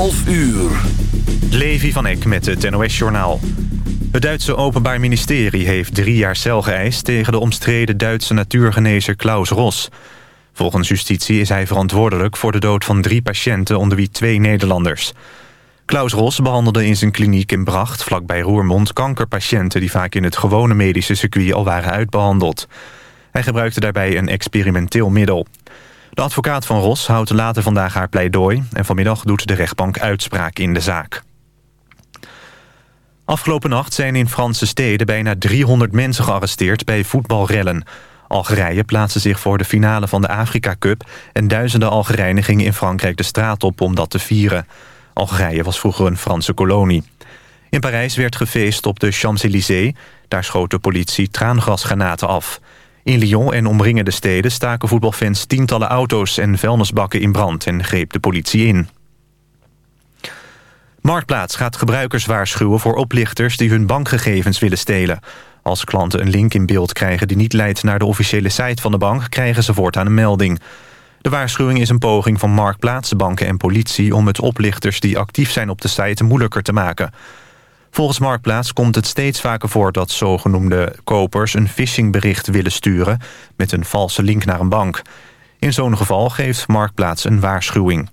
11 uur. Levi van Eck met het NOS-journaal. Het Duitse Openbaar Ministerie heeft drie jaar cel geëist... tegen de omstreden Duitse natuurgenezer Klaus Ros. Volgens justitie is hij verantwoordelijk voor de dood van drie patiënten... onder wie twee Nederlanders. Klaus Ros behandelde in zijn kliniek in Bracht, vlakbij Roermond... kankerpatiënten die vaak in het gewone medische circuit al waren uitbehandeld. Hij gebruikte daarbij een experimenteel middel. De advocaat van Ros houdt later vandaag haar pleidooi... en vanmiddag doet de rechtbank uitspraak in de zaak. Afgelopen nacht zijn in Franse steden bijna 300 mensen gearresteerd bij voetbalrellen. Algerije plaatste zich voor de finale van de Afrika Cup... en duizenden Algerijnen gingen in Frankrijk de straat op om dat te vieren. Algerije was vroeger een Franse kolonie. In Parijs werd gefeest op de Champs-Élysées. Daar schoot de politie traangasgranaten af. In Lyon en omringende steden staken voetbalfans tientallen auto's en vuilnisbakken in brand en greep de politie in. Marktplaats gaat gebruikers waarschuwen voor oplichters die hun bankgegevens willen stelen. Als klanten een link in beeld krijgen die niet leidt naar de officiële site van de bank... krijgen ze voortaan een melding. De waarschuwing is een poging van Marktplaats, banken en politie... om het oplichters die actief zijn op de site moeilijker te maken. Volgens Marktplaats komt het steeds vaker voor dat zogenoemde kopers... een phishingbericht willen sturen met een valse link naar een bank. In zo'n geval geeft Marktplaats een waarschuwing.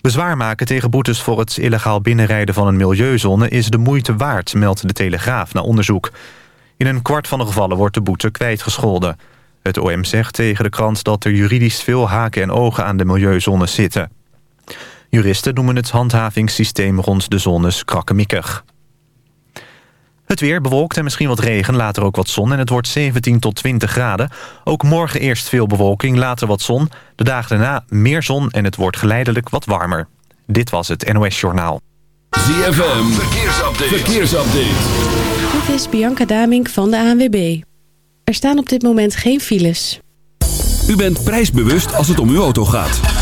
Bezwaar maken tegen boetes voor het illegaal binnenrijden van een milieuzone... is de moeite waard, meldt de Telegraaf na onderzoek. In een kwart van de gevallen wordt de boete kwijtgescholden. Het OM zegt tegen de krant dat er juridisch veel haken en ogen aan de milieuzones zitten. Juristen noemen het handhavingssysteem rond de zones krakkemikkig. Het weer bewolkt en misschien wat regen, later ook wat zon... en het wordt 17 tot 20 graden. Ook morgen eerst veel bewolking, later wat zon. De dagen daarna meer zon en het wordt geleidelijk wat warmer. Dit was het NOS Journaal. ZFM, verkeersupdate. verkeersupdate. Dit is Bianca Damink van de ANWB. Er staan op dit moment geen files. U bent prijsbewust als het om uw auto gaat.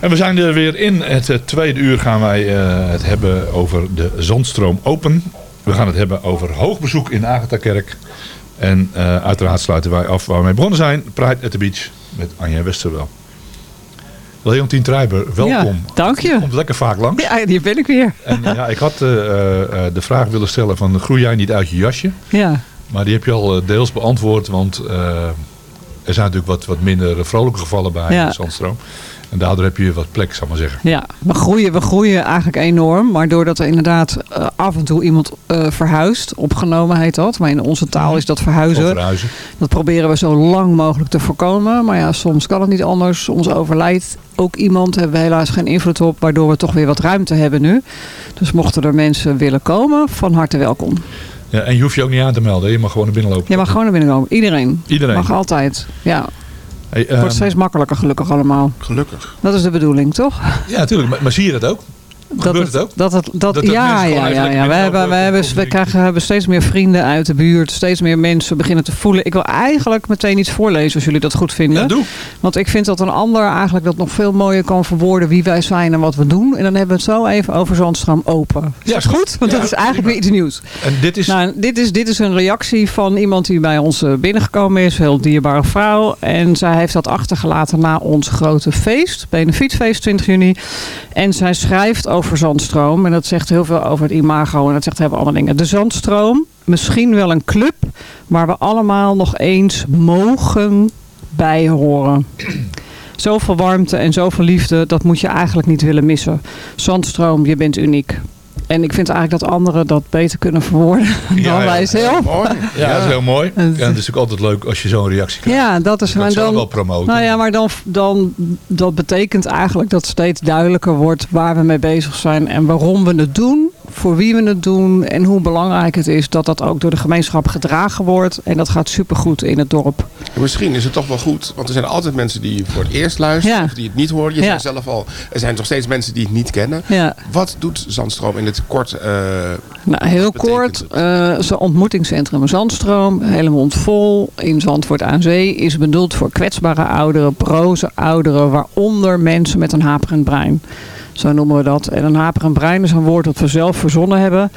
En we zijn er weer in. Het eh, tweede uur gaan wij eh, het hebben over de Zandstroom Open. We gaan het hebben over hoogbezoek in Agatha-kerk. En eh, uiteraard sluiten wij af waar we mee begonnen zijn. Pride at the Beach met Anja Westerwel. Leontien Treiber, welkom. Ja, dank je. Je komt lekker vaak langs. Ja, hier ben ik weer. En ja, ik had eh, eh, eh, de vraag willen stellen van groei jij niet uit je jasje? Ja. Maar die heb je al deels beantwoord, want eh, er zijn natuurlijk wat, wat minder vrolijke gevallen bij Ja. de Zandstroom. En daardoor heb je wat plek, zal ik maar zeggen. Ja, we groeien, we groeien eigenlijk enorm. Maar doordat er inderdaad eh, af en toe iemand eh, verhuist, opgenomen heet dat. Maar in onze taal is dat verhuizen. Verhuizen. Dat proberen we zo lang mogelijk te voorkomen. Maar ja, soms kan het niet anders. Soms overlijdt ook iemand. Hebben we helaas geen invloed op. Waardoor we toch weer wat ruimte hebben nu. Dus mochten er mensen willen komen, van harte welkom. Ja, en je hoeft je ook niet aan te melden. Je mag gewoon naar binnen lopen. Je mag gewoon naar binnen komen. Iedereen. Iedereen. Mag altijd. Ja. Hey, Het wordt ehm, steeds makkelijker gelukkig allemaal. Gelukkig. Dat is de bedoeling, toch? Ja, natuurlijk. Maar, maar zie je dat ook? Gebeurt het ook? Dat het, dat, Dat ja, ja, ja, ja. We, hebben, we, hebben, we krijgen, hebben steeds meer vrienden uit de buurt. Steeds meer mensen beginnen te voelen. Ik wil eigenlijk meteen iets voorlezen als jullie dat goed vinden. Ja, doe. Want ik vind dat een ander eigenlijk dat nog veel mooier kan verwoorden wie wij zijn en wat we doen. En dan hebben we het zo even over Zandstroom Open. Is Ja, dat goed? Want ja, dat is eigenlijk weer iets nieuws. En dit is... Nou, dit is, dit is een reactie van iemand die bij ons eh, binnengekomen is. Een heel dierbare vrouw. En zij heeft dat achtergelaten na ons grote feest. Benefietfeest 20 juni. En zij schrijft over Zandstroom. En dat zegt heel veel over het imago. En dat zegt veel andere dingen. De Zandstroom. Misschien wel een club. Waar we allemaal nog eens mogen bij horen. Zoveel warmte en zoveel liefde. Dat moet je eigenlijk niet willen missen. Zandstroom, je bent uniek. En ik vind eigenlijk dat anderen dat beter kunnen verwoorden dan wij zelf. Ja, dat is heel mooi. En het- is ook altijd leuk als je zo'n reactie krijgt. Ja, dat is maar dan. wel promoten. Nou ja, maar dan, dan dat betekent eigenlijk dat steeds duidelijker wordt waar we mee bezig zijn en waarom we het doen, voor wie we het doen en hoe belangrijk het is dat dat ook door de gemeenschap gedragen wordt. En dat gaat supergoed in het dorp. Misschien is het toch wel goed, want er zijn altijd mensen die voor het eerst luisteren Ja. of die het niet horen. Je Ja. zei zelf al, er zijn nog steeds mensen die het niet kennen. Ja. Wat doet Zandstroom in het kort? eh, Nou, heel kort, eh zo'n ontmoetingscentrum Zandstroom, helemaal vol in Zandvoort aan Zee, is bedoeld voor kwetsbare ouderen, broze ouderen, waaronder mensen met een haperend brein. Zo noemen we dat. En een haperend brein is een woord dat we zelf verzonnen hebben.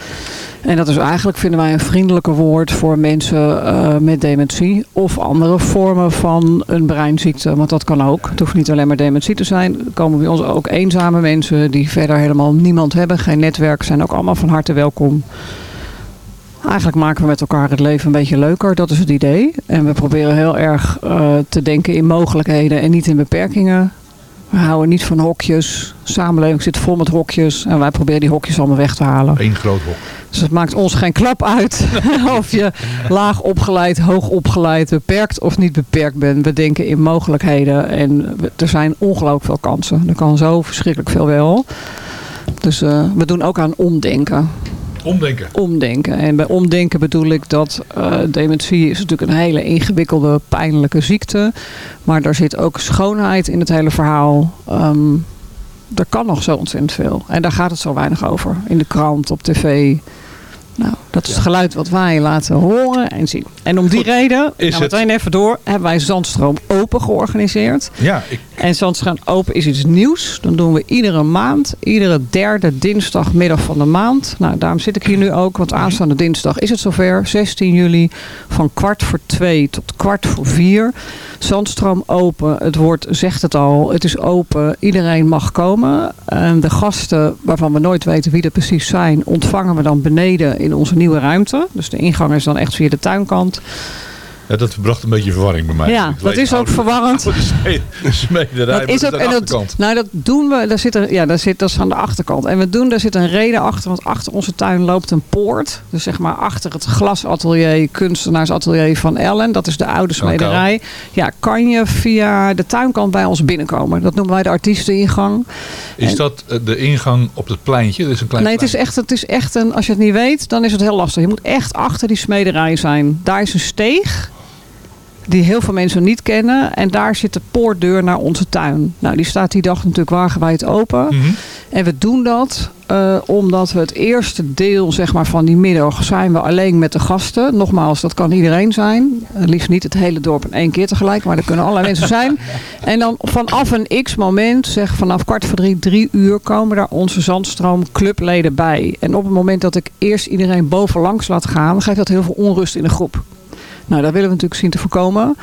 En dat is eigenlijk, vinden wij, een vriendelijker woord voor mensen eh, met dementie. Of andere vormen van een breinziekte. Want dat kan ook. Het hoeft niet alleen maar dementie te zijn. Er komen bij ons ook eenzame mensen die verder helemaal niemand hebben. Geen netwerk. Zijn ook allemaal van harte welkom. Eigenlijk maken we met elkaar het leven een beetje leuker. Dat is het idee. En we proberen heel erg eh, te denken in mogelijkheden en niet in beperkingen. We houden niet van hokjes. De samenleving zit vol met hokjes. En wij proberen die hokjes allemaal weg te halen. Eén groot hok. Dus het maakt ons geen klap uit of je laag opgeleid, hoog opgeleid, beperkt of niet beperkt bent. We denken in mogelijkheden en er zijn ongelooflijk veel kansen. Er kan zo verschrikkelijk veel wel. Dus eh, we doen ook aan omdenken. Omdenken. Omdenken. En bij omdenken bedoel ik dat eh, dementie is natuurlijk een hele ingewikkelde, pijnlijke ziekte. Maar daar zit ook schoonheid in het hele verhaal. Ehm, er kan nog zo ontzettend veel. En daar gaat het zo weinig over. In de krant, op tv. Nou, dat is het geluid wat wij laten horen en zien. En om die reden, is gaan we het- meteen even door, hebben wij Zandstroom Open georganiseerd. Ja, ik, En Zandstroom Open is iets nieuws. Dan doen we iedere maand, iedere derde dinsdagmiddag van de maand. Nou, daarom zit ik hier nu ook, want aanstaande dinsdag is het zover. 16 juli van kwart voor twee tot kwart voor vier. Zandstroom Open, het woord zegt het al. Het is open, iedereen mag komen. En de gasten, waarvan we nooit weten wie er precies zijn, ontvangen we dan beneden in onze nieuwe ruimte. Dus de ingang is dan echt via de tuinkant. Ja, dat bracht een beetje verwarring bij mij. Ja, dat is ook oude- verwarrend. oude Smederij, Dat is ook, aan en de dat, nou, dat doen we. Daar zit er, ja, daar zit, dat is aan de achterkant. En we doen, daar zit een reden achter. Want achter onze tuin loopt een poort. Dus zeg maar achter het glasatelier, kunstenaarsatelier van Ellen. Dat is de oude smederij. Ja, kan je via de tuinkant bij ons binnenkomen. Dat noemen wij de artiesteningang. Is En- dat eh, de ingang op het pleintje? Dat is een klein Nee, het is, echt, het is echt een, als je het niet weet, dan is het heel lastig. Je moet echt achter die smederij zijn. Daar is een steeg. Die heel veel mensen niet kennen. En daar zit de poortdeur naar onze tuin. Nou, die staat die dag natuurlijk wagenwijd open. En we doen dat eh, omdat we het eerste deel zeg maar, van die middag zijn we alleen met de gasten. Nogmaals, dat kan iedereen zijn. Eh, liefst niet het hele dorp in één keer tegelijk, maar er kunnen allerlei mensen zijn. En dan vanaf een x moment, zeg vanaf kwart voor drie, drie uur, komen daar onze Zandstroom clubleden bij. En op het moment dat ik eerst iedereen bovenlangs laat gaan, geeft dat heel veel onrust in de groep. Nou, dat willen we natuurlijk zien te voorkomen.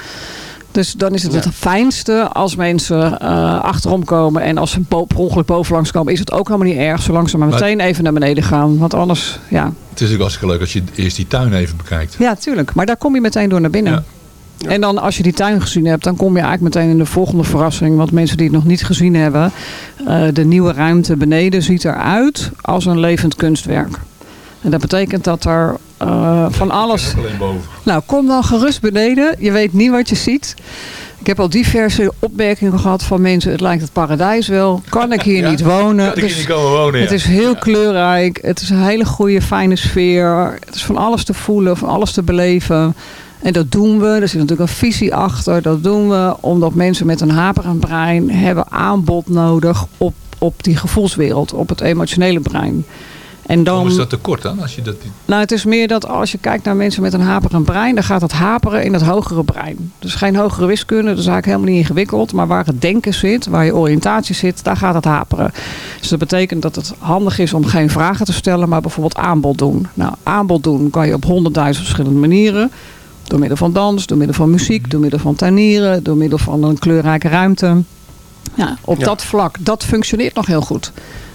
Dus dan is het het fijnste als mensen eh, achterom komen. En als ze bo- per ongeluk bovenlangs komen, is het ook helemaal niet erg. Zolang ze maar Maar- meteen even naar beneden gaan. Want anders, ja. Het is natuurlijk hartstikke leuk als je eerst die tuin even bekijkt. Ja, tuurlijk. Maar daar kom je meteen door naar binnen. En dan als je die tuin gezien hebt, dan kom je eigenlijk meteen in de volgende verrassing. Want mensen die het nog niet gezien hebben, eh, de nieuwe ruimte beneden ziet eruit als een levend kunstwerk. En dat betekent dat er eh, van alles... Nou, kom dan gerust beneden. Je weet niet wat je ziet. Ik heb al diverse opmerkingen gehad van mensen. Het lijkt het paradijs wel. Kan ik hier niet wonen? Kan ik hier Dus niet komen wonen, ja. Het is heel kleurrijk. Het is een hele goede, fijne sfeer. Het is van alles te voelen, van alles te beleven. En dat doen we. Er zit natuurlijk een visie achter. Dat doen we omdat mensen met een haperend brein hebben aanbod nodig op, op die gevoelswereld, op het emotionele brein. En dan, Waarom is dat tekort dan? Als je dat nou, het is meer dat als je kijkt naar mensen met een haperend brein, dan gaat het haperen in het hogere brein. Dus geen hogere wiskunde, dat is eigenlijk helemaal niet ingewikkeld. Maar waar het denken zit, waar je oriëntatie zit, daar gaat het haperen. Dus dat betekent dat het handig is om geen vragen te stellen, maar bijvoorbeeld aanbod doen. Nou, aanbod doen kan je op honderdduizend verschillende manieren. Door middel van dans, door middel van muziek, door middel van tuinieren, door middel van een kleurrijke ruimte. Ja, op Ja. dat vlak, dat functioneert nog heel goed.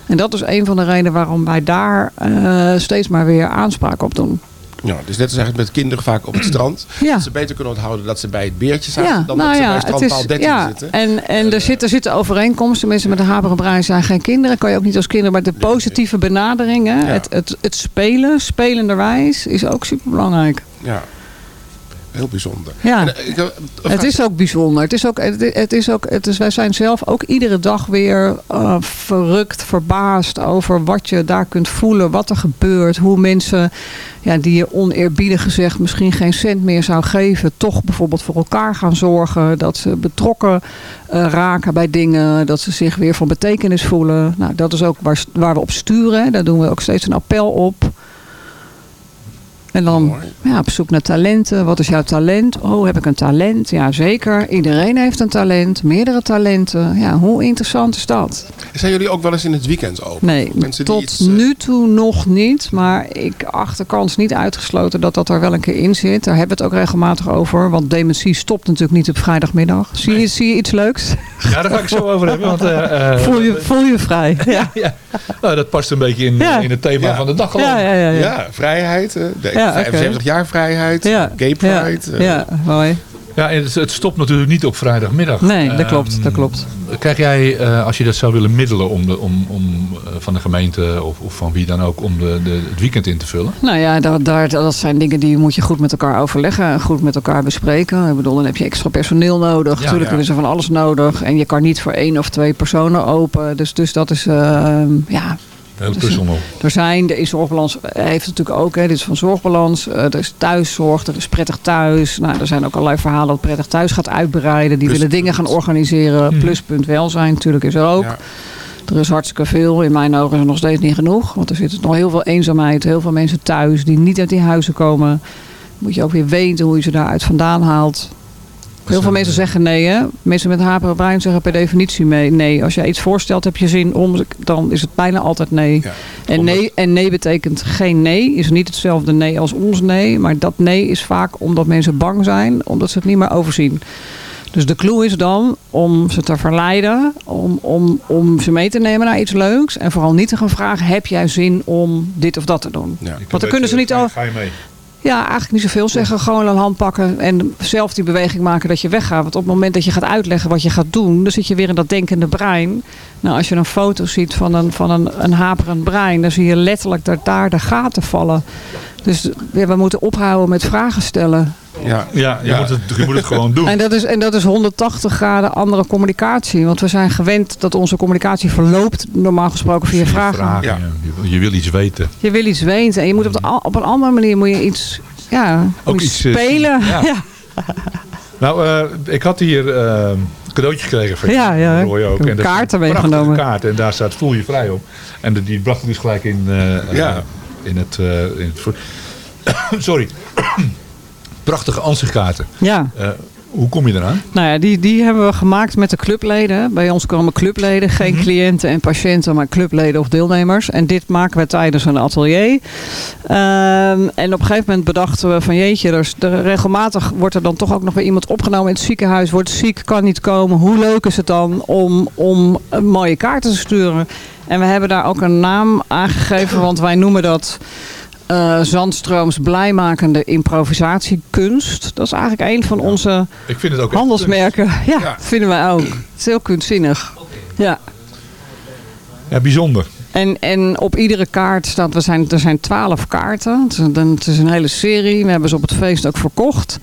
En dat is een van de redenen waarom wij daar eh, steeds maar weer aanspraak op doen. Ja, dus net als eigenlijk met kinderen vaak op het strand. Ja. Dat ze beter kunnen onthouden dat ze bij het beertje zaten. Ja, dan nou dat ze ja, bij het strandpaal is, 13 ja, zitten. en, en er, zit, er zitten overeenkomsten. Mensen met een haperend brein zijn geen kinderen. Kan je ook niet als kinderen. Maar de positieve benadering, hè, het, het, het spelen, spelenderwijs, is ook super belangrijk. Ja, heel bijzonder. Ja. En, eh, ik een Het is ook bijzonder. Het is ook, het, is ook, het is, wij zijn zelf ook iedere dag weer eh, verrukt, verbaasd over wat je daar kunt voelen, wat er gebeurt, hoe mensen ja, die je oneerbiedig gezegd misschien geen cent meer zou geven, toch bijvoorbeeld voor elkaar gaan zorgen, dat ze betrokken eh, raken bij dingen, dat ze zich weer van betekenis voelen. Nou, dat is ook waar, waar we op sturen. Daar doen we ook steeds een appel op. En dan ja, op zoek naar talenten. Wat is jouw talent? Oh, heb ik een talent? Ja, zeker. Iedereen heeft een talent. Meerdere talenten. Ja, hoe interessant is dat? Zijn jullie ook wel eens in het weekend open? Nee, Mensen die tot iets, eh, nu toe nog niet. Maar ik acht de kans niet uitgesloten dat dat er wel een keer in zit. Daar hebben we het ook regelmatig over. Want dementie stopt natuurlijk niet op vrijdagmiddag. Zie je, zie je iets leuks? Ja, daar ga ik zo over hebben. Want, eh, eh, voel, je, voel je vrij. Ja. ja. Nou, dat past een beetje in, Ja. in het thema Ja. van de dag al. Ja, ja, ja, ja. Ja, vrijheid. eh, De Ja, oké. 75 jaar vrijheid. Ja. Gay Pride. Ja, eh, ja, mooi. Ja, en het, het stopt natuurlijk niet op vrijdagmiddag. Nee, dat Ehm, klopt. Dat klopt. Krijg jij, eh, als je dat zou willen middelen om, de, om, om eh, van de gemeente of, of van wie dan ook, om de, de, het weekend in te vullen? Nou ja, dat, daar, dat zijn dingen die moet je goed met elkaar overleggen en goed met elkaar bespreken. Ik bedoel, dan heb je extra personeel nodig. Ja, Natuurlijk ja. is er van alles nodig. En je kan niet voor één of twee personen open. Dus, dus dat is, eh, ja... Heel puzzel nog. Er zijn, er is Zorgbalans eh, heeft natuurlijk ook, hè, dit is van Zorgbalans. eh, er is thuiszorg, er is prettig thuis. Nou, er zijn ook allerlei verhalen dat prettig thuis gaat uitbreiden. Die willen dingen gaan organiseren. Mhm. Pluspunt welzijn natuurlijk is er ook. Ja. Er is hartstikke veel. In mijn ogen is er nog steeds niet genoeg. Want er zit nog heel veel eenzaamheid. Heel veel mensen thuis die niet uit die huizen komen. Moet je ook weer weten hoe je ze daaruit vandaan haalt. Heel veel mensen zeggen nee. Hè? Mensen met haperen brein zeggen per definitie mee. nee. Als jij iets voorstelt, heb je zin om, dan is het bijna altijd nee. Ja. En, nee en nee betekent geen nee. Is niet hetzelfde nee als ons nee. Maar dat nee is vaak omdat mensen bang zijn. Omdat ze het niet meer overzien. Dus de clue is dan om ze te verleiden, om, om, om ze mee te nemen naar iets leuks. En vooral niet te gaan vragen, heb jij zin om dit of dat te doen? Ja. Want dan kunnen ze niet al. Ga je mee? Ja, eigenlijk niet zoveel zeggen. Gewoon een hand pakken en zelf die beweging maken dat je weggaat. Want op het moment dat je gaat uitleggen wat je gaat doen, dan zit je weer in dat denkende brein. Nou, als je een foto ziet van een, van een, een haperend brein, dan zie je letterlijk dat daar de gaten vallen. Dus ja, we moeten ophouden met vragen stellen. Ja. Ja, je, Moet, het, je moet het gewoon doen. En dat, is, en dat is 180 graden andere communicatie. Want we zijn gewend dat onze communicatie verloopt, normaal gesproken via vragen. Vragen, Ja. Je, je wil iets weten. Je wil iets weten en je moet op, de, op een andere manier moet je iets, ja, Ook iets, eh, spelen. ja. Ja. Nou, eh, ik had hier een cadeautje gekregen van Ja, ja. Roy ook. Ik heb En kaarten meegenomen. kaart en daar staat voel je vrij op. En de- die bracht ik dus gelijk in, eh, Ja. In het... eh, in het Sorry. Prachtige ansichtkaarten. Ja. Eh, hoe kom je eraan? Nou ja, die, die hebben we gemaakt met de clubleden. Bij ons komen clubleden, geen Mhm. cliënten en patiënten, maar clubleden of deelnemers. En dit maken we tijdens een atelier. Ehm, en op een gegeven moment bedachten we van jeetje, er, er, regelmatig wordt er dan toch ook nog weer iemand opgenomen in het ziekenhuis. Wordt ziek, kan niet komen. Hoe leuk is het dan om, om een mooie kaarten te sturen? En we hebben daar ook een naam aan gegeven, want wij noemen dat eh, Zandstrooms blijmakende improvisatiekunst. Dat is eigenlijk een van onze Ik vind het ook handelsmerken. Ja, Ja. dat vinden wij ook. Het is heel kunstzinnig. Ja. Ja, bijzonder. En, en op iedere kaart staat, we zijn, er zijn twaalf kaarten. Het is, een, het is een hele serie. We hebben ze op het feest ook verkocht.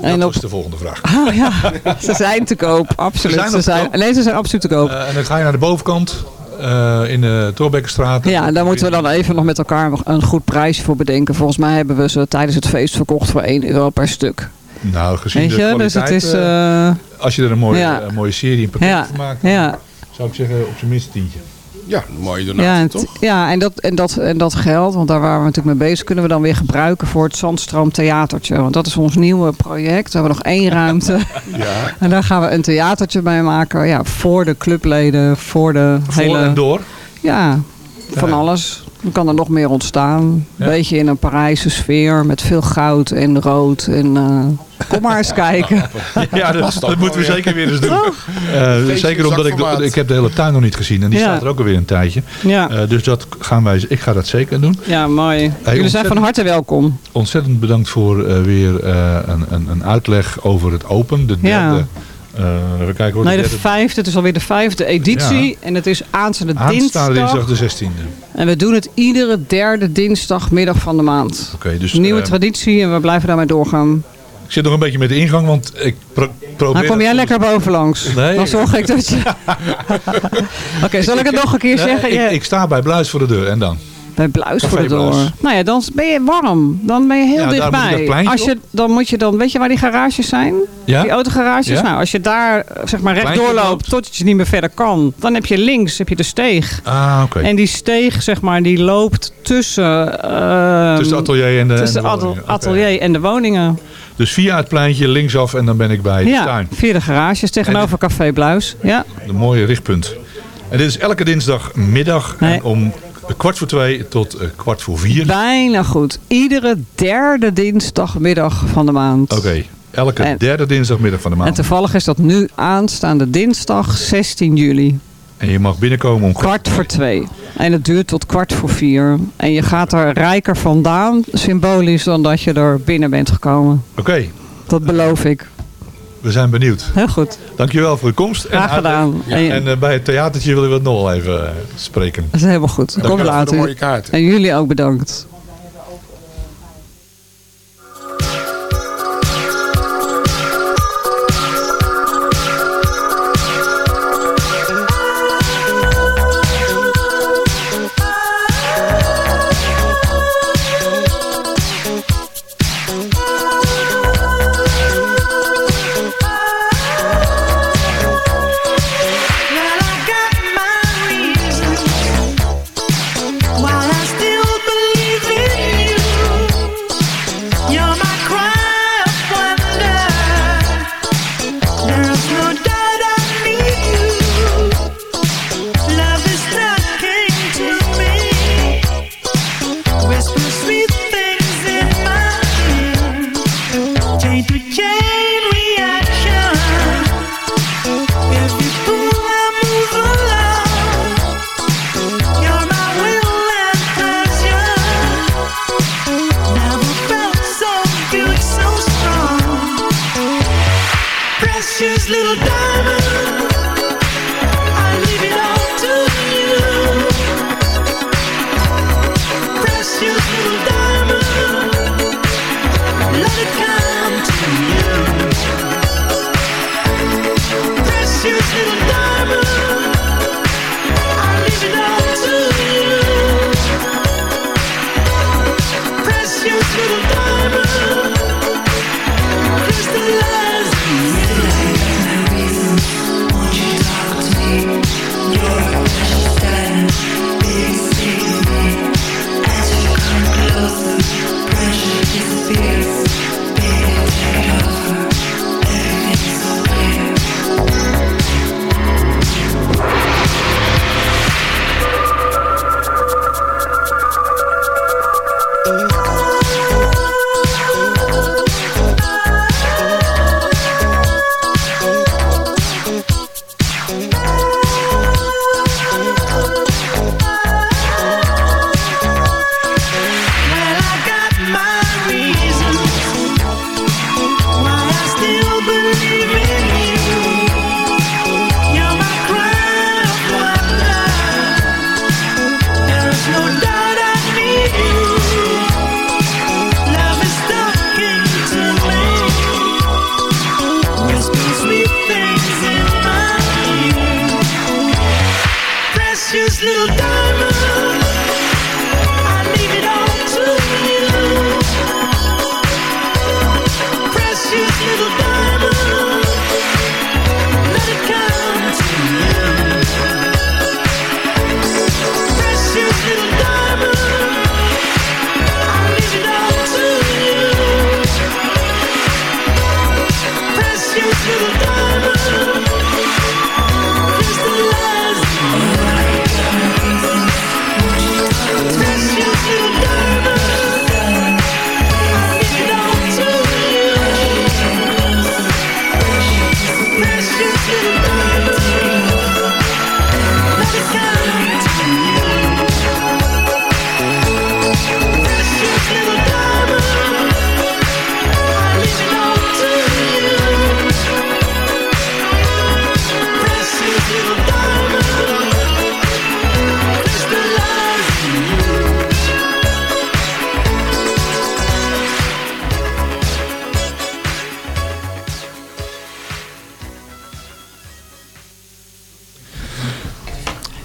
En dat op, is de volgende vraag. Oh ja, ze zijn te koop, absoluut. Ze zijn Ze zijn, nee, ze zijn absoluut te koop. Eh, en dan ga je naar de bovenkant eh, in de Torbekkenstraat. Ja, daar moeten we dan even nog met elkaar een goed prijsje voor bedenken. Volgens mij hebben we ze tijdens het feest verkocht voor 1 euro per stuk. Nou, gezien Weet de je, dus kwaliteit, het is... eh, eh, als je er een mooie, ja. een mooie serie in pakket Ja, van maakt, ja. zou ik zeggen op zijn minst tientje. Ja, een mooie donatie, Ja, en, toch? ja en, dat, en, dat, en dat geld, want daar waren we natuurlijk mee bezig, kunnen we dan weer gebruiken voor het Zandstroom Theatertje. Want dat is ons nieuwe project. We hebben nog één ruimte. Ja. En daar gaan we een theatertje bij maken. Ja, voor de clubleden, voor de Voor hele... en door. Ja, van Ja. alles. Dan kan er nog meer ontstaan. Een Ja. beetje in een Parijse sfeer met veel goud en rood. En eh, kom maar eens kijken. Ja, dat, dat moeten we zeker weer eens doen. Eh, zeker omdat ik, ik heb de hele tuin nog niet gezien. En die Ja. staat er ook alweer een tijdje. Ja. Eh, dus dat gaan wij, ik ga dat zeker doen. Ja, mooi. Jullie zijn van harte welkom. Ontzettend bedankt voor eh, weer eh, een, een, een uitleg over het Open. De derde. Even kijken hoor. Nee, de vijfde. Het is alweer de vijfde editie. Ja. En het is aanstaande Aanstaande dinsdag. dinsdag de 16e. En we doen het iedere derde dinsdagmiddag van de maand. Oké, dus Nieuwe eh, traditie en we blijven daarmee doorgaan. ik zit nog een beetje met de ingang, want ik pro probeer... Dan kom jij lekker bovenlangs. Nee. Dan zorg ik dat je... Oké, zal ik het nog een keer Nee, zeggen? ik, Ja. ik sta bij Bluis voor de deur en dan? Bij Bluis voor de door. Nou ja, dan ben je warm. Dan ben je heel Ja, moet dichtbij. Als je, dan moet je dan, weet je waar die garages zijn? Ja? Die autogarages. Ja? Nou, als je daar eh, zeg maar rechtdoor Pleintje loopt totdat je niet meer verder kan, dan heb je links heb je de steeg. Ah, oké. En die steeg, zeg maar, die loopt tussen, ehm, Tussen het atelier en de, tussen en de woningen. Atelier en de woningen. Dus via het pleintje linksaf en dan ben ik bij de Ja, tuin. via de garages tegenover Café Bluis. Ja. Een mooie richtpunt. En dit is elke dinsdagmiddag Nee. en om kwart voor twee tot eh, kwart voor vier. Bijna goed. Iedere derde dinsdagmiddag van de maand. Oké, elke En- derde dinsdagmiddag van de En maand. toevallig is dat nu aanstaande dinsdag 16 juli. En je mag binnenkomen om Kwart voor twee. En het duurt tot kwart voor vier. En je gaat er rijker vandaan, symbolisch, dan dat je er binnen bent gekomen. Oké, Dat beloof ik. We zijn benieuwd. Heel goed. Dankjewel voor je komst. Graag en gedaan. Ja, En- en eh, bij het theatertje willen we het nog wel even eh, spreken. Dat is helemaal goed. Dank Kom voor de later. mooie kaart. En jullie ook bedankt.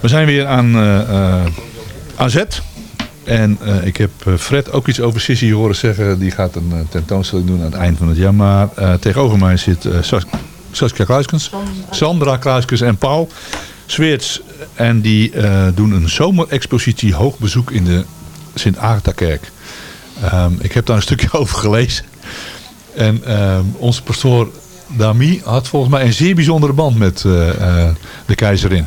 We zijn weer aan, eh, eh, zet. En eh, ik heb Fred ook iets over Sissy horen zeggen. Die gaat een tentoonstelling doen aan het eind van het jaar. Maar tegenover mij zit Sas- Saskia Kluiskens, Sandra Kluiskens en Paul Sweerts. En die doen een zomerexpositie hoogbezoek in de Sint-Agatha-kerk. Ehm, ik heb daar een stukje over gelezen. En ehm, onze pastoor Dami had volgens mij een zeer bijzondere band met de keizerin.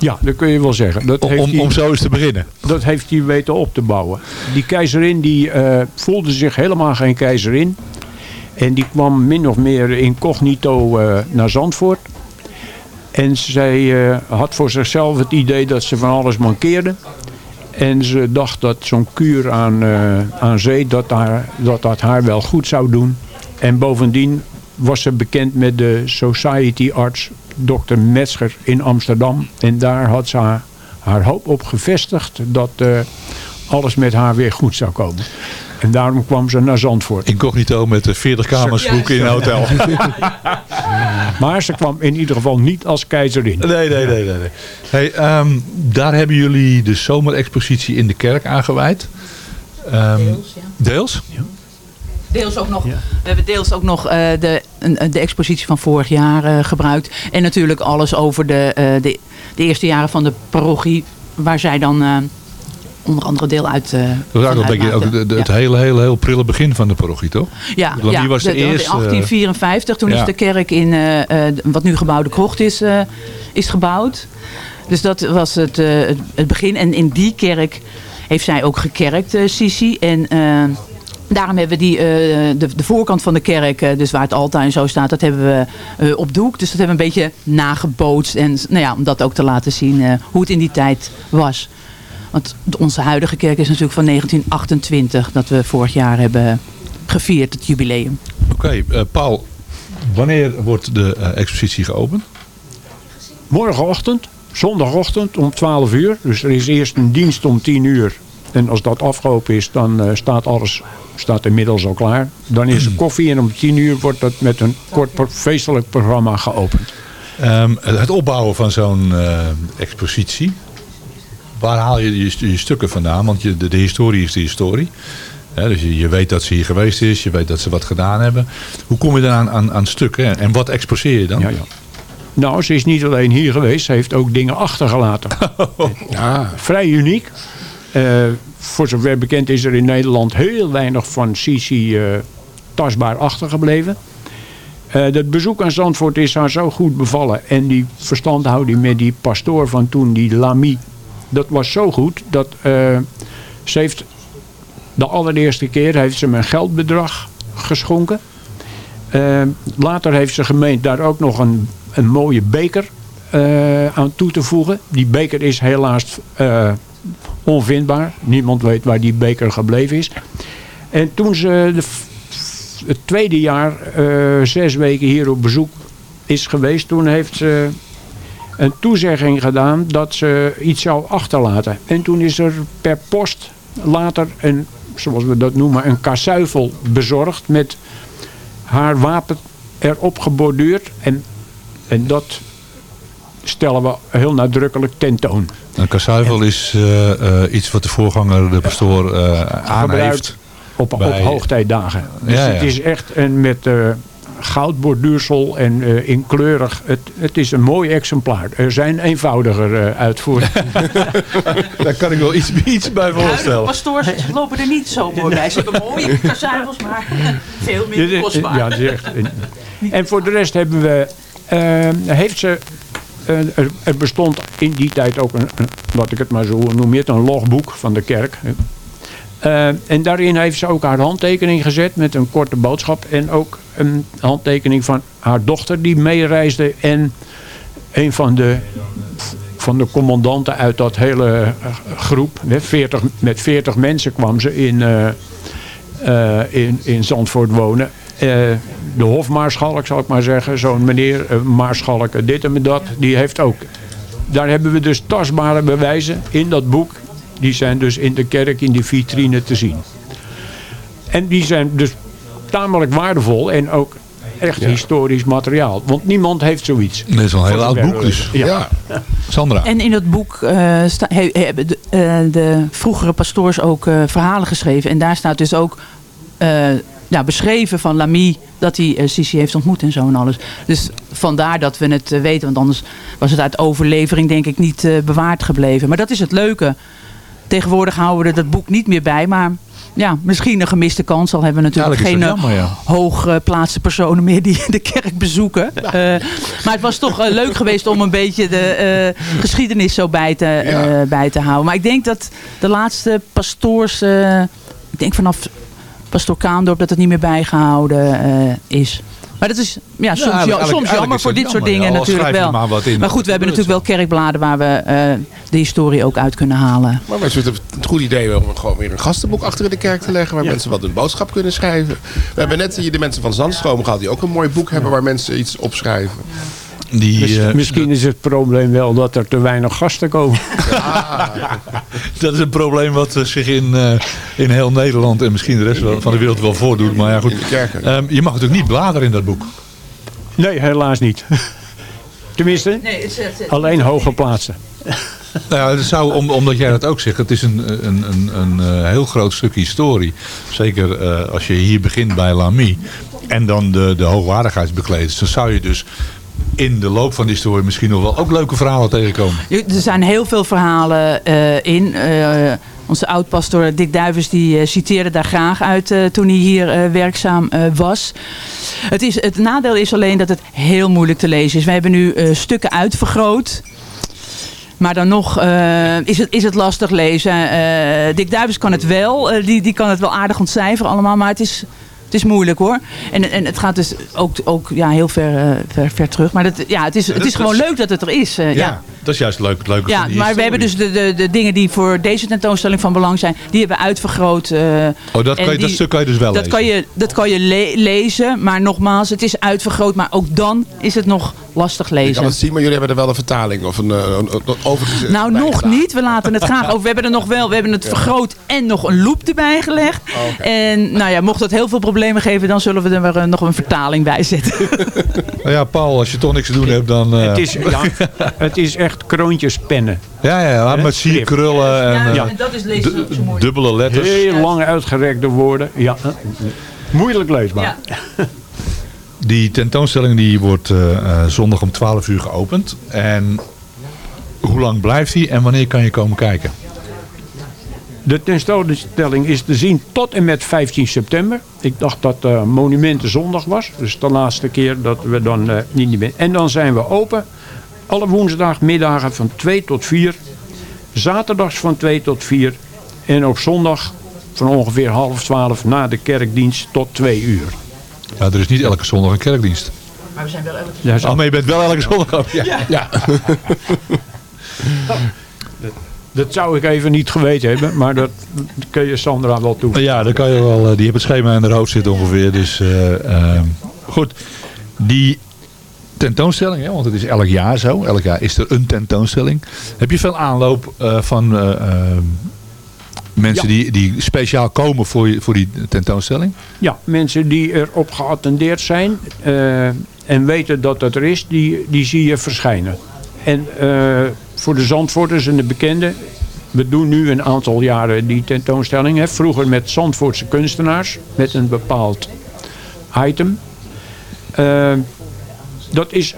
Ja, dat kun je wel zeggen. Dat Om- heeft om- hij- om zo eens te beginnen. Dat heeft hij weten op te bouwen. Die keizerin die eh, voelde zich helemaal geen keizerin. En die kwam min of meer incognito eh, naar Zandvoort. En zij eh, had voor zichzelf het idee dat ze van alles mankeerde. En ze dacht dat zo'n kuur aan, aan zee, dat, haar, dat dat haar wel goed zou doen. En bovendien was ze bekend met de society arts Dr. Metzger in Amsterdam. En daar had ze haar, haar hoop op gevestigd dat eh, alles met haar weer goed zou komen. En daarom kwam ze naar Zandvoort. Incognito met de 40 kamers boeken in een hotel. maar ze kwam in ieder geval niet als keizerin. Nee, nee, nee. nee, nee. Hey, ehm, daar hebben jullie de zomerexpositie in de kerk aangeweid. Ehm, Deels, ja. Deels? Deels ook nog, We hebben deels ook nog eh, de, een- de expositie van vorig jaar eh, gebruikt. En natuurlijk alles over de, eh, de, de eerste jaren van de parochie. Waar zij dan eh, onder andere deel uit eh Dat was ook van een beetje ook de- het hele, hele, heel prille begin van de parochie, toch? Ja, Want ja die was de, eerste... 1854, toen ja. is de kerk in eh, eh, wat nu gebouwde krocht is, eh, is gebouwd. Dus dat was het, eh, het, begin. En in die kerk heeft zij ook gekerkt, eh, Sisi. En eh, daarom hebben we die, eh, de, de voorkant van de kerk, eh, dus waar het altaar en zo staat, dat hebben we eh, op doek. Dus dat hebben we een beetje nagebootst. En nou ja, om dat ook te laten zien eh, hoe het in die tijd was. Want de- onze huidige kerk is natuurlijk van 1928, dat we vorig jaar hebben gevierd, het jubileum. Oké, eh, Paul, wanneer wordt de eh, expositie geopend? Morgenochtend, zondagochtend om 12 uur. Dus er is eerst een dienst om 10 uur. En als dat afgelopen is, dan eh, staat alles staat inmiddels al klaar. Dan is er koffie en om 10 uur wordt dat met een kort feestelijk programma geopend. Ehm, het opbouwen van zo'n eh, expositie. Waar haal je je, je stukken vandaan? Want je, de, de historie is de historie. Dus je, je weet dat ze hier geweest is. Je weet dat ze wat gedaan hebben. Hoe kom je dan aan, aan, aan stukken? En wat exposeer je dan? Ja, ja. Nou, ze is niet alleen hier geweest, ze heeft ook dingen achtergelaten. ja. Vrij uniek. Eh, voor zover bekend is er in Nederland heel weinig van Sisi eh, tastbaar achtergebleven. Eh het bezoek aan Zandvoort is haar zo goed bevallen. En die verstandhouding met die pastoor van toen, die Lamy. Dat was zo goed dat eh, ze heeft de allereerste keer heeft ze een geldbedrag geschonken. Later heeft ze gemeend daar ook nog een, een mooie beker aan toe te voegen. Die beker is helaas onvindbaar. Niemand weet waar die beker gebleven is. En toen ze het tweede jaar eh, zes weken hier op bezoek is geweest... toen heeft ze een toezegging gedaan dat ze iets zou achterlaten. En toen is er per post later een, zoals we dat noemen, een kasuifel bezorgd... met haar wapen erop geborduurd. En, en dat stellen we heel nadrukkelijk tentoon. Een kasuivel is eh, eh, iets wat de voorganger, de pastoor, eh heeft. op, op hoogtijdagen. Dus Ja, ja. het is echt een met eh goudborduursel en eh, in kleurig. Het, het is een mooi exemplaar. Er zijn eenvoudiger eh uitvoeringen. Daar kan ik wel iets, iets bij voorstellen. Pastoors lopen er niet zo mooi bij. Ze hebben mooie kazuivels, maar veel minder kostbaar. Ja, het is echt en voor de rest hebben we, heeft ze, er, bestond in die tijd ook een, wat ik het maar zo noem, een logboek van de kerk. Eh, en daarin heeft ze ook haar handtekening gezet met een korte boodschap. En ook een handtekening van haar dochter die meereisde. En een van de, van de commandanten uit dat hele groep. Met 40, met 40 mensen kwam ze in, eh, eh, in, in Zandvoort wonen. Eh, de hofmaarschalk, zal ik maar zeggen. Zo'n meneer, eh, maarschalk eh, dit en dat. Die heeft ook. Daar hebben we dus tastbare bewijzen in dat boek. Die zijn dus in de kerk in die vitrine te zien. En die zijn dus tamelijk waardevol. En ook echt Ja. historisch materiaal. Want niemand heeft zoiets. Dat is wel een heel oud boek dus. Ja. Sandra. En in dat boek eh, hebben de, eh, de vroegere pastoors ook eh, verhalen geschreven. En daar staat dus ook ja, beschreven van Lamy dat hij eh, Sisi heeft ontmoet en zo en alles. Dus vandaar dat we het eh, weten. Want anders was het uit overlevering denk ik niet eh, bewaard gebleven. Maar dat is het leuke. Tegenwoordig houden we er dat boek niet meer bij. Maar ja, misschien een gemiste kans. Al hebben we natuurlijk Ja, geen jammer, ja. hooggeplaatste personen meer die de kerk bezoeken. Maar het was toch leuk geweest om een beetje de geschiedenis zo bij te, bij te houden. Maar ik denk dat de laatste pastoors, ik denk vanaf pastoor Kaandorp dat het niet meer bijgehouden eh, is. Maar dat is ja, soms, ja, eigenlijk- soms eigenlijk jammer voor dit soort dingen ja. Natuurlijk wel. maar goed, we hebben natuurlijk wel kerkbladen waar we eh, de historie ook uit kunnen halen. Maar mensen vinden het een goed idee om gewoon weer een gastenboek achter in de kerk te leggen. Waar mensen wat een boodschap kunnen schrijven. We hebben net hier de mensen van Zandstroom gehad. Die ook een mooi boek hebben waar mensen iets opschrijven. Die, eh, misschien is het probleem wel dat er te weinig gasten komen. Dat is een probleem wat eh, zich in, eh, in heel Nederland en misschien de rest wel, van de wereld wel voordoet. Maar ja, goed. Ehm, je mag natuurlijk niet bladeren in dat boek. Nee, helaas niet. Tenminste, alleen hoge plaatsen. Nou ja, het zou, om, omdat jij dat ook zegt, het is een, een, een, een eh, heel groot stuk historie. Zeker eh, als je hier begint bij Lamy en dan de, de hoogwaardigheidsbekleders. Dan zou je dus in de loop van die historie misschien nog wel ook leuke verhalen tegenkomen. Er zijn heel veel verhalen eh, in. Eh, onze oud-pastor Dick Duivens die eh, citeerde daar graag uit toen hij hier werkzaam was. Het, is, het nadeel is alleen dat het heel moeilijk te lezen is. We hebben nu stukken uitvergroot. Maar dan nog is, het, is het lastig lezen. Dick Duivens kan het wel. Die, die kan het wel aardig ontcijferen allemaal. Maar het is, het is moeilijk hoor. En, en het gaat dus ook, ook ja, heel ver, eh, ver, ver terug. Maar dat, ja, het is, het is gewoon leuk dat het er is. eh, ja. Dat is juist leuk, het leuke Ja, van die maar we hebben dus de, de, de dingen die voor deze tentoonstelling van belang zijn, die hebben we uitvergroot. eh, Oh, dat, kan je, dat stuk kan je dus wel dat lezen. kan je, dat kan je le- lezen, maar nogmaals, het is uitvergroot. Maar ook dan is het nog lastig Je kan lezen. het zien, maar jullie hebben er wel een vertaling of een, eh, een, een, een overgezet. Nou, nog niet. We laten het graag over. We hebben er nog wel. We hebben het vergroot en nog een loop erbij gelegd. En nou ja, mocht dat heel veel problemen geven, dan zullen we er weer, eh, nog een vertaling bij zetten. Nou ja, Paul, als je toch niks te doen hebt, dan... eh, Het is, ja, het is echt kroontjespennen. Ja, ja, ja met sierkrullen en, Ja, eh, en dat is du- dubbele letters. Heel lang uitgerekte woorden. Ja. Moeilijk leesbaar. Die tentoonstelling die wordt eh, eh, zondag om 12 uur geopend. En hoe lang blijft die en wanneer kan je komen kijken? De tentoonstelling is te zien tot en met 15 september. Ik dacht dat uh, Monumenten zondag was. Dus de laatste keer dat we dan uh, niet meer... En dan zijn we open. Alle woensdagmiddagen van 2 tot 4. Zaterdags van 2 tot 4. En op zondag van ongeveer half 12 na de kerkdienst tot 2 uur. Ja, er is niet elke zondag een kerkdienst. Maar we zijn wel elke Ja, Oh, maar je bent wel elke zondag. Ja. Ja. dat, dat zou ik even niet geweten hebben, maar dat kun je Sandra wel toe. Ja, dan kan je wel. eh, Die heeft het schema in haar hoofd zitten ongeveer. Dus eh, ehm, goed. Die tentoonstelling, hè, want het is elk jaar zo. Elk jaar is er een tentoonstelling. Heb je veel aanloop eh, van eh, ehm, mensen Ja. die, die speciaal komen voor, je- voor die tentoonstelling? Ja, mensen die erop geattendeerd zijn eh, en weten dat dat er is, die, die zie je verschijnen. En eh, voor de Zandvoorters en de bekenden, we doen nu een aantal jaren die tentoonstelling. Hè. Vroeger met Zandvoortse kunstenaars, met een bepaald item. Dat is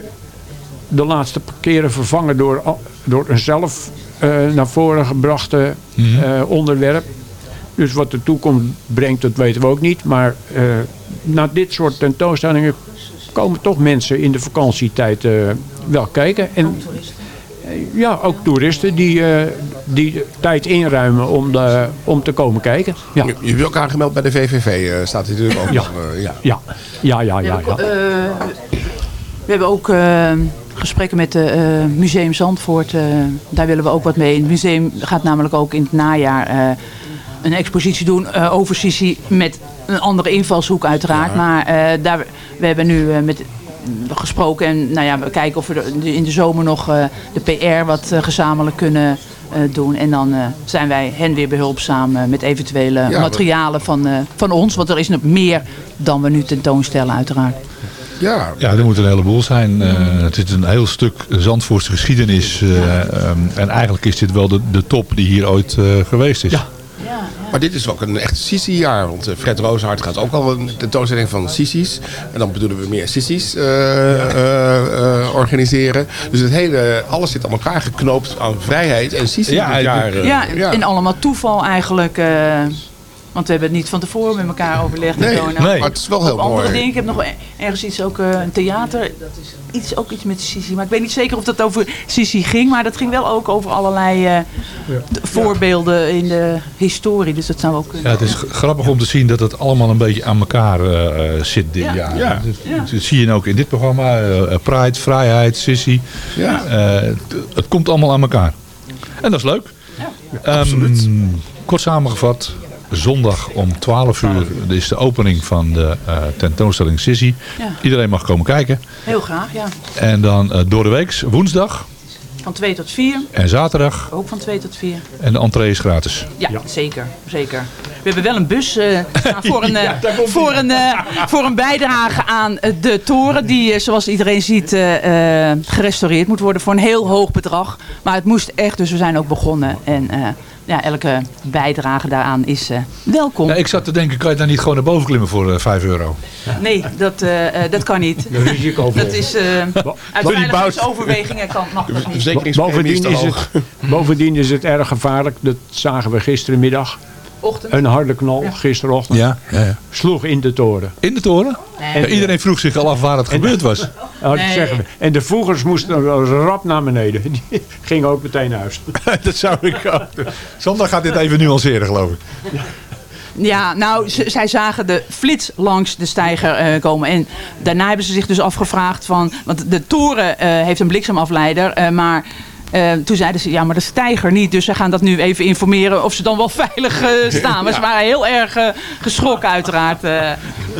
de laatste keren vervangen door, door een zelf eh, naar voren gebrachte eh, onderwerp. Dus wat de toekomst brengt, dat weten we ook niet. Maar eh naar dit soort tentoonstellingen komen toch mensen in de vakantietijd eh, wel kijken. En, ja, ook toeristen die, eh, die de tijd inruimen om, de, om te komen kijken. Ja. Je, je ook aangemeld bij de VVV, eh, staat hier natuurlijk ook Ja. nog. eh, ja. Ja, ja, ja, ja. ja. Eh, we hebben ook eh, gesprekken met het Museum Zandvoort. eh, daar willen we ook wat mee. Het museum gaat namelijk ook in het najaar eh, een expositie doen eh, over Sisi met een andere invalshoek uiteraard. Ja. Maar eh, daar, we hebben nu eh, met gesproken en nou ja, we kijken of we in de zomer nog eh, de PR wat eh, gezamenlijk kunnen eh, doen. En dan eh, zijn wij hen weer behulpzaam eh, met eventuele Ja, materialen van, eh, van ons. Want er is nog meer dan we nu tentoonstellen uiteraard. Ja. Ja, er moet een heleboel zijn. Eh, het is een heel stuk Zandvoortse geschiedenis. eh, ehm, en eigenlijk is dit wel de, de top die hier ooit eh, geweest is. Maar dit is ook een echt Sissi-jaar. Want Fred Rozenhart gaat ook al een tentoonstelling van Sissi's. En dan bedoelen we meer Sissi's eh, eh, eh, organiseren. Dus het hele, alles zit aan elkaar geknoopt aan vrijheid en Sissi Ja, dit jaar. eh, Ja, en allemaal toeval eigenlijk. Want we hebben het niet van tevoren met elkaar overlegd. Nee, nee. maar het is wel heel op andere mooi. dingen. Ik heb nog ergens iets, ook eh, een theater. Iets, ook iets met Sisi. Maar ik weet niet zeker of dat over Sisi ging. Maar dat ging wel ook over allerlei eh, voorbeelden in de historie. Dus dat zou ook kunnen. Ja, het is grappig om te zien dat het allemaal een beetje aan elkaar eh, zit dit Ja. jaar. Ja. Dat, dat zie je ook in dit programma. eh, Pride, Vrijheid, Sissy. Ja. Eh, het, het komt allemaal aan elkaar. En dat is leuk. Absoluut. kort samengevat. Zondag om 12 uur is de opening van de eh, tentoonstelling Sissy. Ja. Iedereen mag komen kijken. Heel graag, ja. En dan eh, door de week, woensdag Van 2 tot 4. en zaterdag. Ook van 2 tot 4. En de entree is gratis. Ja, zeker, zeker. We hebben wel een bus eh, staan voor, een, voor, een, voor een bijdrage aan de toren. Die, zoals iedereen ziet, eh, eh, gerestaureerd moet worden voor een heel hoog bedrag. Maar het moest echt, dus we zijn ook begonnen. En eh, ja, elke bijdrage daaraan is eh, welkom. Ja, ik zat te denken, kan je daar niet gewoon naar boven klimmen voor eh, 5 euro? Nee, dat, eh, eh, dat kan niet. Dat is eh uit veiligheidsoverwegingen kan, mag dat niet. Bovendien is, het, bovendien is het erg gevaarlijk. Dat zagen we gisterenmiddag. Ochtend. Een harde knal, gisterochtend. Ja, ja, ja. Sloeg in de toren. In de toren? Nee. Iedereen vroeg zich al af waar het gebeurd was. Oh, dat Nee. zeggen we. En de voegers moesten rap naar beneden. Die gingen ook meteen naar huis. dat zou ik ook doen. Zondag gaat dit even nuanceren, geloof ik. Ja, nou, ze- zij zagen de flits langs de steiger eh, komen. En daarna hebben ze zich dus afgevraagd van... Want de toren eh, heeft een bliksemafleider, eh, maar... eh, toen zeiden ze, ja, maar de steiger niet. Dus ze gaan dat nu even informeren of ze dan wel veilig eh, staan. Maar ze waren heel erg eh, geschrokken uiteraard. eh.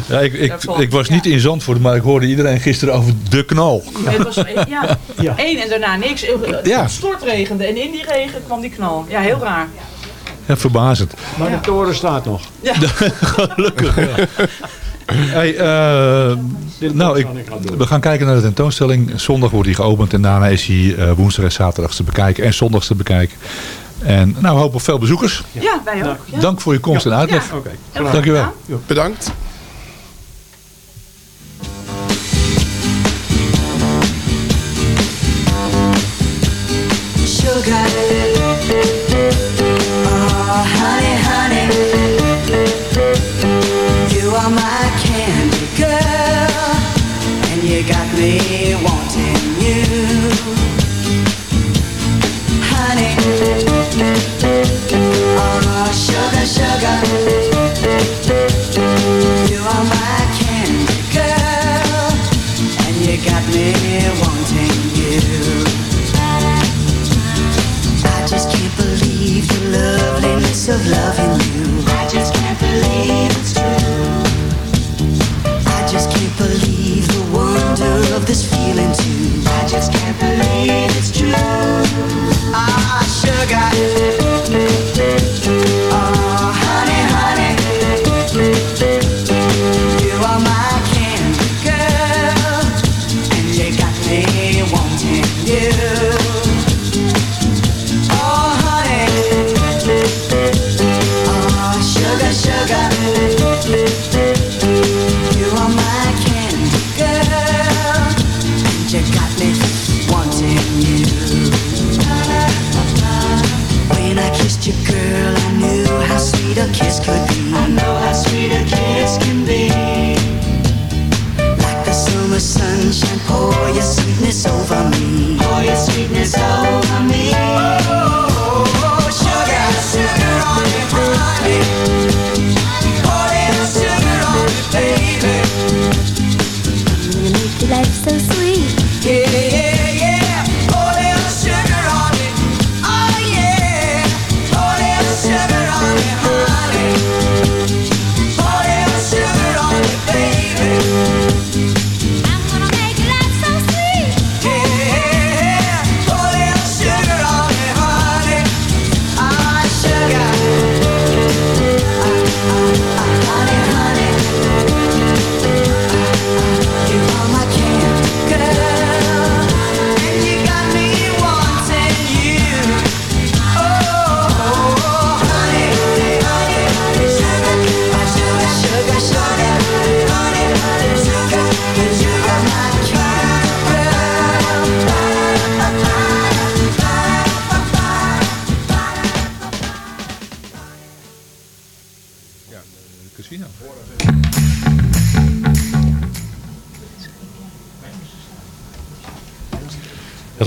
Ja, ik, ik, ik was niet in Zandvoort, maar ik hoorde iedereen gisteren over de knal. Het was ja, één en daarna niks. Het Ja. stortregende en in die regen kwam die knal. Ja, heel raar. Ja, verbazend. Maar de toren staat nog. Ja. Gelukkig. Hey, eh, nou, ik, we gaan kijken naar de tentoonstelling. Zondag wordt die geopend en daarna is hij eh, woensdag en zaterdag te bekijken en zondags te bekijken. En nou, we hopen op veel bezoekers. Ja, wij ook. Ja. Dank voor je komst en uitleg. Ja. Graag Dankjewel. gedaan. Bedankt. Sugar.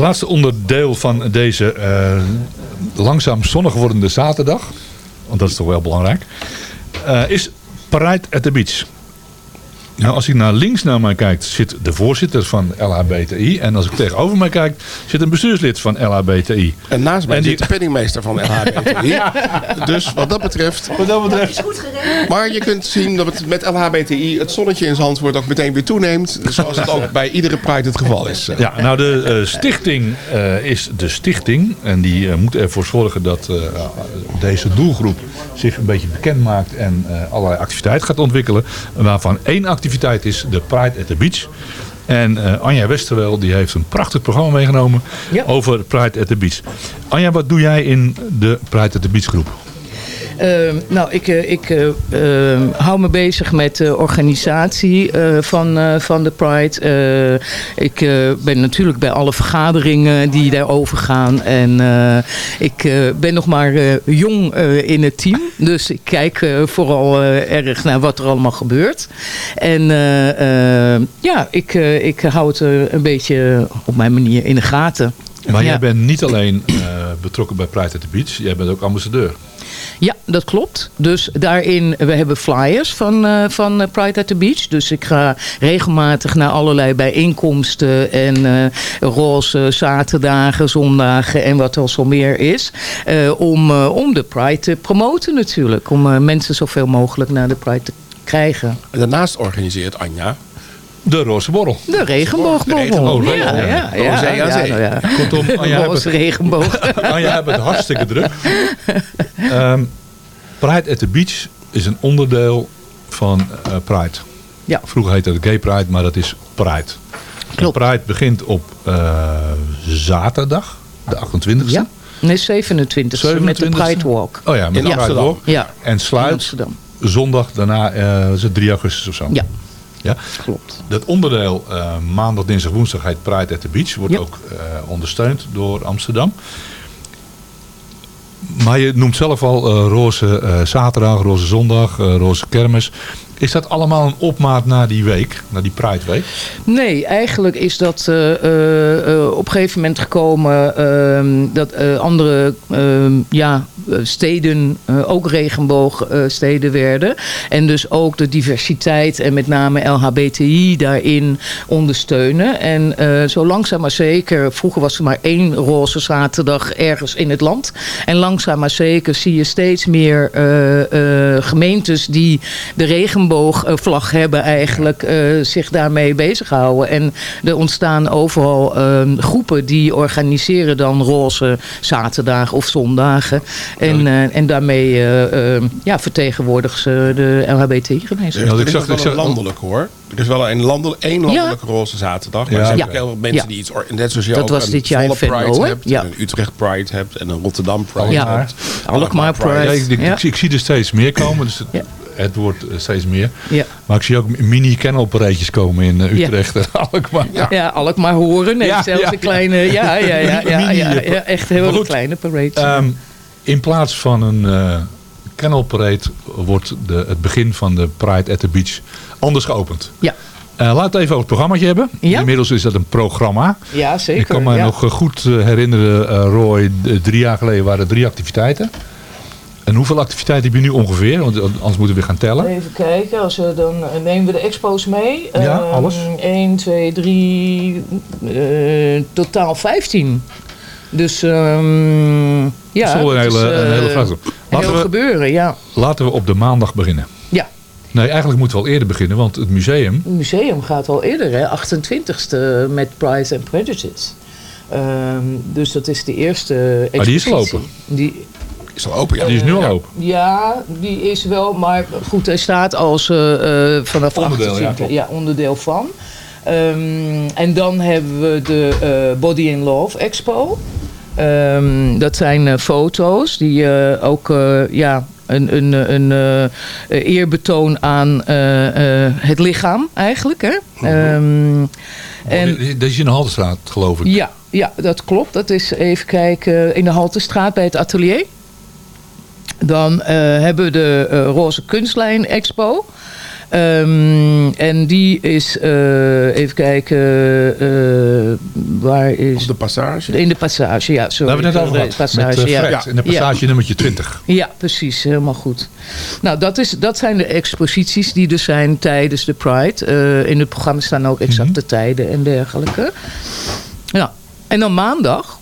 Laatste onderdeel van deze eh, langzaam zonnig wordende zaterdag, want dat is toch wel belangrijk, eh, is Pride at the Beach. Nou, als ik naar links naar mij kijk, zit de voorzitter van LHBTI. En als ik tegenover mij kijk, zit een bestuurslid van LHBTI. En naast mij En die- zit de penningmeester van LHBTI. Dus wat dat betreft... Wat dat betreft... Maar je kunt zien dat het met LHBTI het zonnetje in Zandvoort ook meteen weer toeneemt. Zoals het ook bij iedere Pride het geval is. Ja, nou de eh, stichting eh, is de stichting. En die eh, moet ervoor zorgen dat eh, deze doelgroep zich een beetje bekend maakt. En eh, allerlei activiteiten gaat ontwikkelen. Waarvan één activiteit is de Pride at the Beach. En eh, Anja Westerwel die heeft een prachtig programma meegenomen over Pride at the Beach. Anja, wat doe jij in de Pride at the Beach groep? Ehm, nou, ik, eh, ik eh, ehm, hou me bezig met de organisatie eh, van, eh, van de Pride. Ik ben natuurlijk bij alle vergaderingen die daarover gaan. En ik ben nog maar jong in het team. Dus ik kijk vooral erg naar wat er allemaal gebeurt. En ja, ik, ik hou het een beetje op mijn manier in de gaten. Maar Ja. jij bent niet alleen betrokken bij Pride at the Beach. Jij bent ook ambassadeur. Ja, dat klopt. Dus daarin, we hebben flyers van, eh, van eh, Pride at the Beach. Dus ik ga regelmatig naar allerlei bijeenkomsten en eh, roze zaterdagen, zondagen en wat er zo meer is. om, om de Pride te promoten natuurlijk. Om mensen zoveel mogelijk naar de Pride te krijgen. En daarnaast organiseert Anja... De Roze Borrel. De regenboogborrel. regenboogborrel, Ja, ja. ja, zee aan ja, zee. ja. Kortom, Anja hebt regenboog. Anja hebt het hartstikke druk. Ehm, Pride at the Beach is een onderdeel van eh, Pride. Ja. Vroeger heette het Gay Pride, maar dat is Pride. En Pride begint op eh, zaterdag, de 28e. Ja. Nee, 27 met de 27e. Pride Walk. Oh ja, met de Pride Walk. Ja. En sluit zondag daarna, eh is het 3 augustus of zo. Ja. Ja? Klopt. Dat onderdeel eh, maandag, dinsdag, woensdag heet Pride at the Beach. Wordt Ja. ook eh, ondersteund door Amsterdam. Maar je noemt zelf al eh, roze zaterdag, roze zondag, roze kermis. Is dat allemaal een opmaat naar die week, naar die Pride week? Nee, eigenlijk is dat eh, eh, eh, op een gegeven moment gekomen ehm, dat andere ehm, ja, steden ook regenboogsteden werden. En dus ook de diversiteit en met name LHBTI daarin ondersteunen. En zo langzaam maar zeker, vroeger was er maar één roze zaterdag ergens in het land. En langzaam maar zeker zie je steeds meer gemeentes die de regenboogvlag hebben eigenlijk eh, zich daarmee bezighouden. En er ontstaan overal ehm, groepen die organiseren dan roze zaterdagen of zondagen. En, eh, en daarmee eh, ehm, ja, vertegenwoordigen ze de LHBT-gemeenschap. Is nog wel een landelijk hoor. Er is wel een landelijk, één landelijke roze zaterdag. Maar Ja. er zijn Ja. ook heel veel mensen Ja. die iets... Net zoals je Dat ook was een dit jaar in Venlo, Pride hebt. Ja. En een Utrecht Pride hebt. En een Rotterdam Pride Ja. hebt. Alkmaar Pride. Ja, ik, ik, Ja. ik, ik zie er steeds meer komen. Dus het, het wordt eh, steeds meer. Ja. Maar ik zie ook mini kennelpareetjes komen in eh, Utrecht en Alkmaar. Ja. Alkmaar horen. Nee, Ja, zelfs ja, een kleine... Ja, ja, ja, ja, ja, ja, echt heel goed, kleine parade. Ehm, in plaats van een parade wordt de, het begin van de Pride at the Beach anders geopend. Ja. Laten we het even over het programmaatje hebben. Ja. Inmiddels is dat een programma. Ja, zeker. Ik kan me ja. nog goed herinneren, Roy, drie jaar geleden waren er drie activiteiten. En hoeveel activiteiten heb je nu ongeveer? Want eh, anders moeten we gaan tellen. Even kijken, als we dan eh, nemen we de expo's mee. Ja, alles. 1, 2, 3, eh, totaal 15. Dus ehm ja, Dat is wel een hele, eh, een hele vraag. Laten heel we, gebeuren, ja. laten we op de maandag beginnen. Ja. Nee, eigenlijk moeten we al eerder beginnen, want het museum... Het museum gaat al eerder, hè, 28ste met Price and Prejudice. Ehm, dus dat is de eerste Maar die is al expositie. open. Die, Is al open, ja. Die is nu al open. Ja, die is wel, maar goed, hij staat als eh, eh, vanaf Onderdeel, 28, ja, onderdeel van. Ehm, en dan hebben we de eh, Body in Love Expo. Ehm, dat zijn eh, foto's die eh, ook eh, ja, een, een, een eh, eerbetoon aan eh, eh, het lichaam eigenlijk. Hè? Ehm, en, Dit is in de Haltestraat, geloof ik. ja, ja, dat klopt. Dat is even kijken in de Haltestraat bij het atelier. Dan eh, hebben we de eh, Roze Kunstlijn Expo. Ehm, en die is, eh, even kijken, eh, waar is... Op de passage? In de passage, ja. Sorry. Daar hebben we het net over De gehad. Met, eh, ja. Fred, in de passage Ja. nummertje 20. Ja, precies. Helemaal goed. Nou, dat, is, dat zijn de exposities die er zijn tijdens de Pride. Eh, in het programma staan ook exacte tijden en dergelijke. Ja. En dan maandag,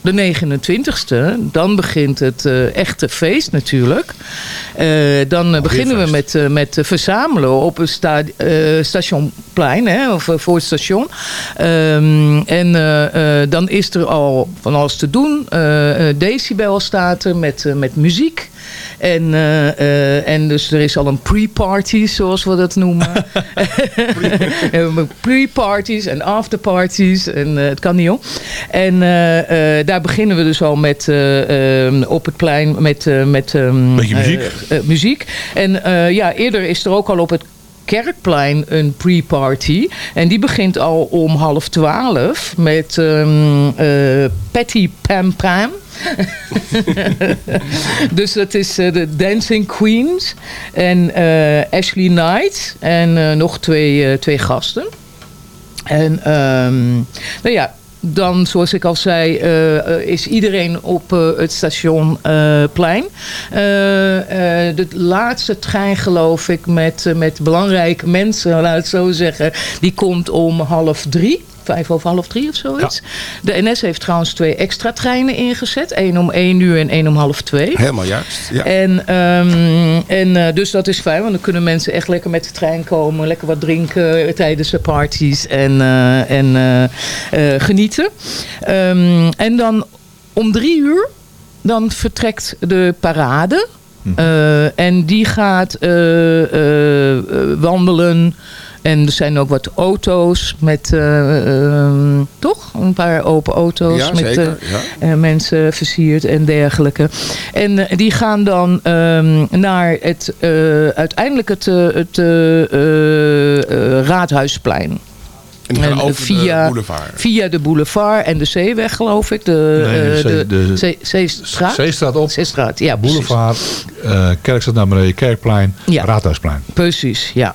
de 29ste, dan begint het eh, echte feest natuurlijk. Eh, dan beginnen we met, eh, met verzamelen op het sta stationplein, hè, of voor het station. Ehm, en dan is er al van alles te doen. Decibel staat er met, met muziek. En, eh, eh, en dus er is al een pre-party, zoals we dat noemen. Pre-parties en afterparties. En eh, het kan niet om. En daar beginnen we dus al met op het plein met, met ehm, Beetje muziek. muziek. En ja, eerder is er ook al op het Kerkplein een pre-party. En die begint al om half twaalf met eh, Patty Pam Pam. dus dat is eh, de Dancing Queens en eh, Ashley Knight en nog twee, twee gasten. En ehm, nou ja, dan, zoals ik al zei, eh, eh, is iedereen op eh, het stationplein. de laatste trein, geloof ik, met, eh, met belangrijke mensen, laat het zo zeggen, die komt om half drie. Vijf over half drie of zoiets. De NS heeft trouwens twee extra treinen ingezet. één om één uur en één om half twee. Helemaal juist. Ja. En, ehm, en eh, dus dat is fijn, want dan kunnen mensen echt lekker met de trein komen, lekker wat drinken tijdens de parties en, eh, en eh, eh, genieten. Ehm, en dan om drie uur, dan vertrekt de parade. Eh, en die gaat eh, eh, eh, wandelen. En er zijn ook wat auto's met, eh, ehm, toch? Een paar open auto's Ja, met zeker, eh, ja. eh, mensen versierd en dergelijke. En die gaan dan ehm, naar het, eh, uiteindelijk het, het Raadhuisplein. En die gaan En, over via, de boulevard. Via de boulevard en de zeeweg, geloof ik. De, Nee, eh, de, de- zee- Zeestraat. Zeestraat op. Zeestraat, ja. Boulevard, eh Kerkstraat naar beneden, Kerkplein, Ja. Raadhuisplein. Precies, ja.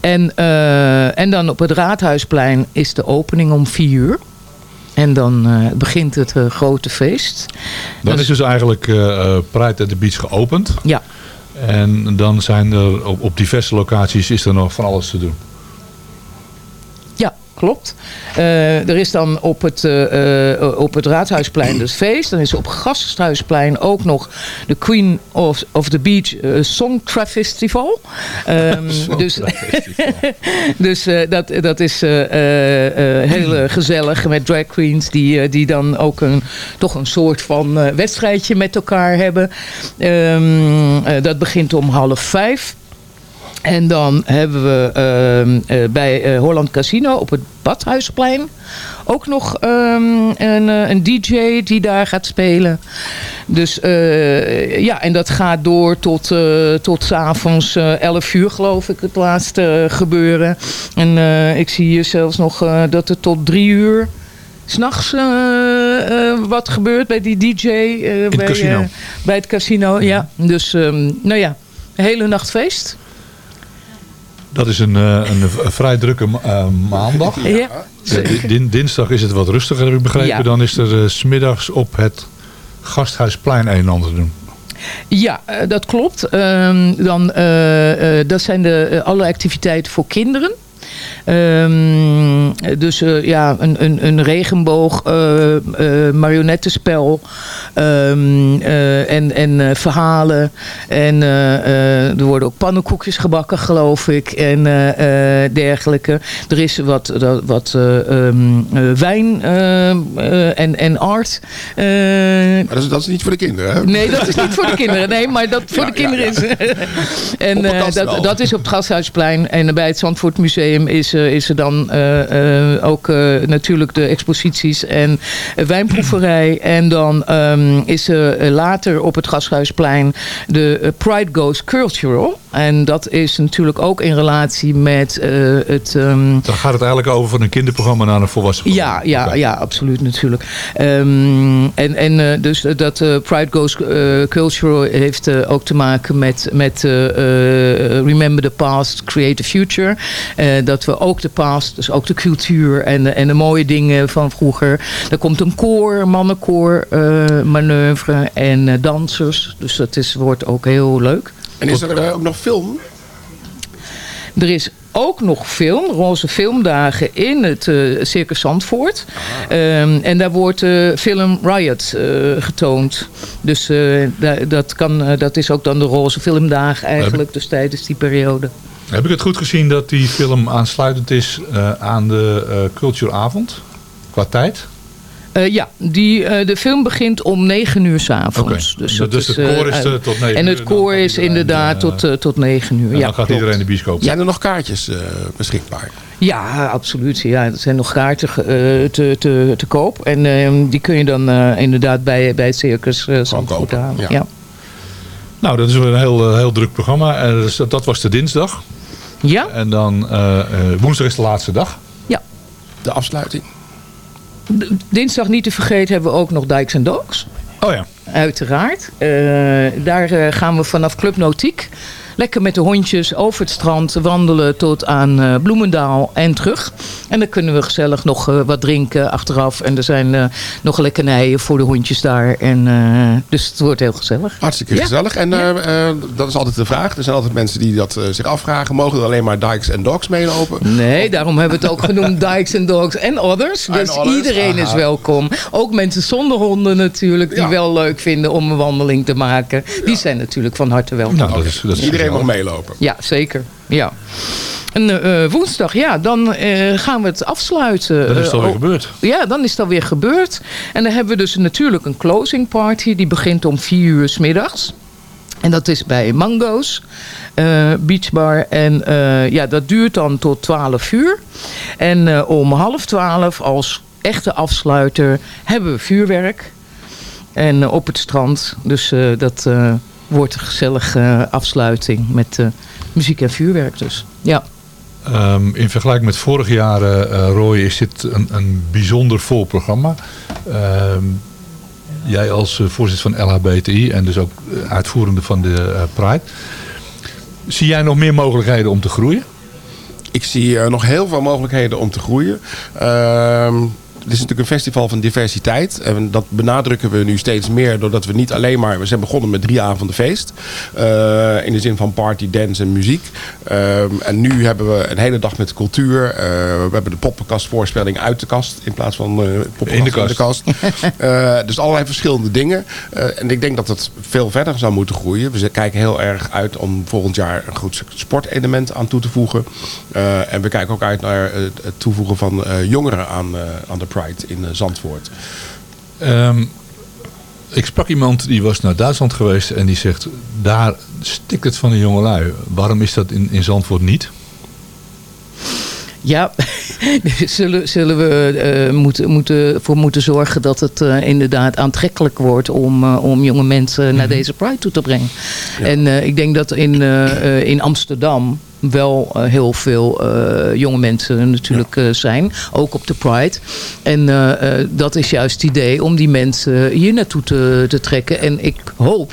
En, eh, en dan op het Raadhuisplein is de opening om vier uur. En dan eh, begint het grote feest. Dan Dat is dus eigenlijk Pride at the Beach geopend. Ja. En dan zijn er op, op diverse locaties is er nog van alles te doen. Klopt. Eh, er is dan op het, eh, op het Raadhuisplein dus feest. Dan is er op Gasthuisplein ook nog de Queen of, of the Beach Songtra Festival. Ehm, dus dus eh, dat, dat is heel gezellig met drag queens die, die dan ook een, toch een soort van wedstrijdje met elkaar hebben. Ehm, eh, dat begint om half vijf. En dan hebben we ehm, eh, bij eh, Holland Casino op het Badhuisplein ook nog ehm, een, eh, een DJ die daar gaat spelen. Dus ja, en dat gaat door tot, tot s'avonds eh 11 uur geloof ik het laatste gebeuren. En ik zie hier zelfs nog dat er tot drie uur s'nachts eh, wat gebeurt bij die DJ. eh, bij, bij het casino, ja. Dus ehm, nou ja, een hele nacht feest. Dat is een, eh, een, v- vrij drukke eh, maandag. Ja. Eh, di- din- dinsdag is het wat rustiger, heb ik begrepen. Ja. Dan is er eh, 's smiddags op het Gasthuisplein een en ander te doen. Ja, eh, dat klopt. Ehm, dan, eh, eh, dat zijn de, eh, alle activiteiten voor kinderen. Ehm, dus eh, ja, een, een, een regenboog, eh, marionettenspel ehm, eh, en, en verhalen. En er worden ook pannenkoekjes gebakken, geloof ik. En dergelijke. Er is wat, wat eh, ehm, eh, wijn en, en art. Maar dat is, dat is niet voor de kinderen, hè? Nee, dat is niet voor de kinderen. Nee, maar dat voor Ja, de kinderen ja, is. en dat, dat is op het Gasthuisplein. En bij het Zandvoort Museum is, eh, is er dan eh, eh, ook natuurlijk de exposities en wijnproeverij. En dan ehm, is er later op het Gasthuisplein de Pride Goes Cultural. En dat is natuurlijk ook in relatie met het... ehm, Dan gaat het eigenlijk over van een kinderprogramma naar een volwassen ja, ja, ja, absoluut natuurlijk. Ehm, en en dus dat Pride Goes Cultural heeft ook te maken met, met Remember the Past, Create the Future. Eh, dat we ook de past, dus ook de cultuur en, de- en de mooie dingen van vroeger. Er komt een koor, mannenkoor, eh, manoeuvre en eh, dansers. Dus dat is, wordt ook heel leuk. En is er eh, ook nog film? Er is ook nog film, Roze Filmdagen in het Circus Zandvoort. Ehm, en daar wordt de film Riot getoond. Dus da- dat, kan, dat is ook dan de Roze Filmdagen eigenlijk, dus tijdens die periode. Heb ik het goed gezien dat die film aansluitend is eh, aan de eh cultureavond? Qua tijd? Eh, ja, die, eh, de film begint om 9 uur s'avonds. Oké. Dus het eh, koor is, tot 9 En uur, het dan koor is inderdaad tot, tot 9 uur. En ja, dan gaat klopt. iedereen de bioscoop. Zijn er nog kaartjes eh, beschikbaar? Ja, absoluut. Ja, er zijn nog kaarten eh, te, te, te koop. En ehm, die kun je dan eh, inderdaad bij, bij het Circus eh Zandvoort halen. ja. Ja. Nou, dat is een heel, heel druk programma. En dus dat, dat was de dinsdag. Ja. En dan eh, eh, woensdag is de laatste dag. Ja. De afsluiting. D- Dinsdag niet te vergeten hebben we ook nog Dykes and Dogs. Oh ja. Uiteraard. Eh, daar gaan we vanaf Club Nautiek lekker met de hondjes over het strand wandelen tot aan eh, Bloemendaal en terug. En dan kunnen we gezellig nog eh, wat drinken achteraf. En er zijn eh, nog lekkernijen voor de hondjes daar. En, eh, dus het wordt heel gezellig. Hartstikke Ja. gezellig. En dat is altijd de vraag. Er zijn altijd mensen die dat zich afvragen. Mogen er alleen maar dikes en dogs meelopen? Nee, daarom hebben we het ook genoemd Dykes and Dogs en Others. Dus others, iedereen is welkom. Ook mensen zonder honden natuurlijk, die wel leuk vinden om een wandeling te maken. Die zijn natuurlijk van harte welkom. Nou, dat is, dat is Iedereen mag meelopen. Ja, zeker. Ja. En eh, woensdag, ja, dan eh, gaan we het afsluiten. Dat is het Eh, alweer oh, gebeurd. Ja, dan is het alweer gebeurd. En dan hebben we dus natuurlijk een closing party. Die begint om vier uur 's middags. En dat is bij Mango's eh, Beachbar. En eh, ja, dat duurt dan tot 12 uur. En eh, om half 12 als echte afsluiter hebben we vuurwerk. En eh, op het strand. Dus eh, dat eh, wordt een gezellige afsluiting met eh, muziek en vuurwerk dus. Ja. Ehm, in vergelijking met vorig jaar, eh, Roy, is dit een, een bijzonder vol programma. Ehm, jij als eh, voorzitter van LHBTI en dus ook eh, uitvoerende van de eh, Pride. Zie jij nog meer mogelijkheden om te groeien? Ik zie eh, nog heel veel mogelijkheden om te groeien. Ehm, het is natuurlijk een festival van diversiteit. En dat benadrukken we nu steeds meer. Doordat we niet alleen maar... We zijn begonnen met drie avonden feest. eh, in de zin van party, dance en muziek. Ehm, en nu hebben we een hele dag met cultuur. Eh, we hebben de poppenkastvoorspelling uit de kast. In plaats van eh poppenkast In de kast. Eh, dus allerlei verschillende dingen. En ik denk dat het veel verder zou moeten groeien. We kijken heel erg uit om volgend jaar een goed sportelement aan toe te voegen. En we kijken ook uit naar het, toevoegen van jongeren aan, aan de Pride in eh, Zandvoort. Ehm, ik sprak iemand die was naar Duitsland geweest en die zegt... daar stikt het van de jongelui. Waarom is dat in, in Zandvoort niet? Ja, zullen, zullen we eh, moeten, moeten, voor moeten zorgen dat het eh, inderdaad aantrekkelijk wordt om, om jonge mensen naar deze Pride toe te brengen. En eh, ik denk dat in, eh, eh, in Amsterdam wel eh, heel veel eh, jonge mensen natuurlijk eh, zijn. Ook op de Pride. En dat is juist het idee om die mensen hier naartoe te, te trekken. En ik hoop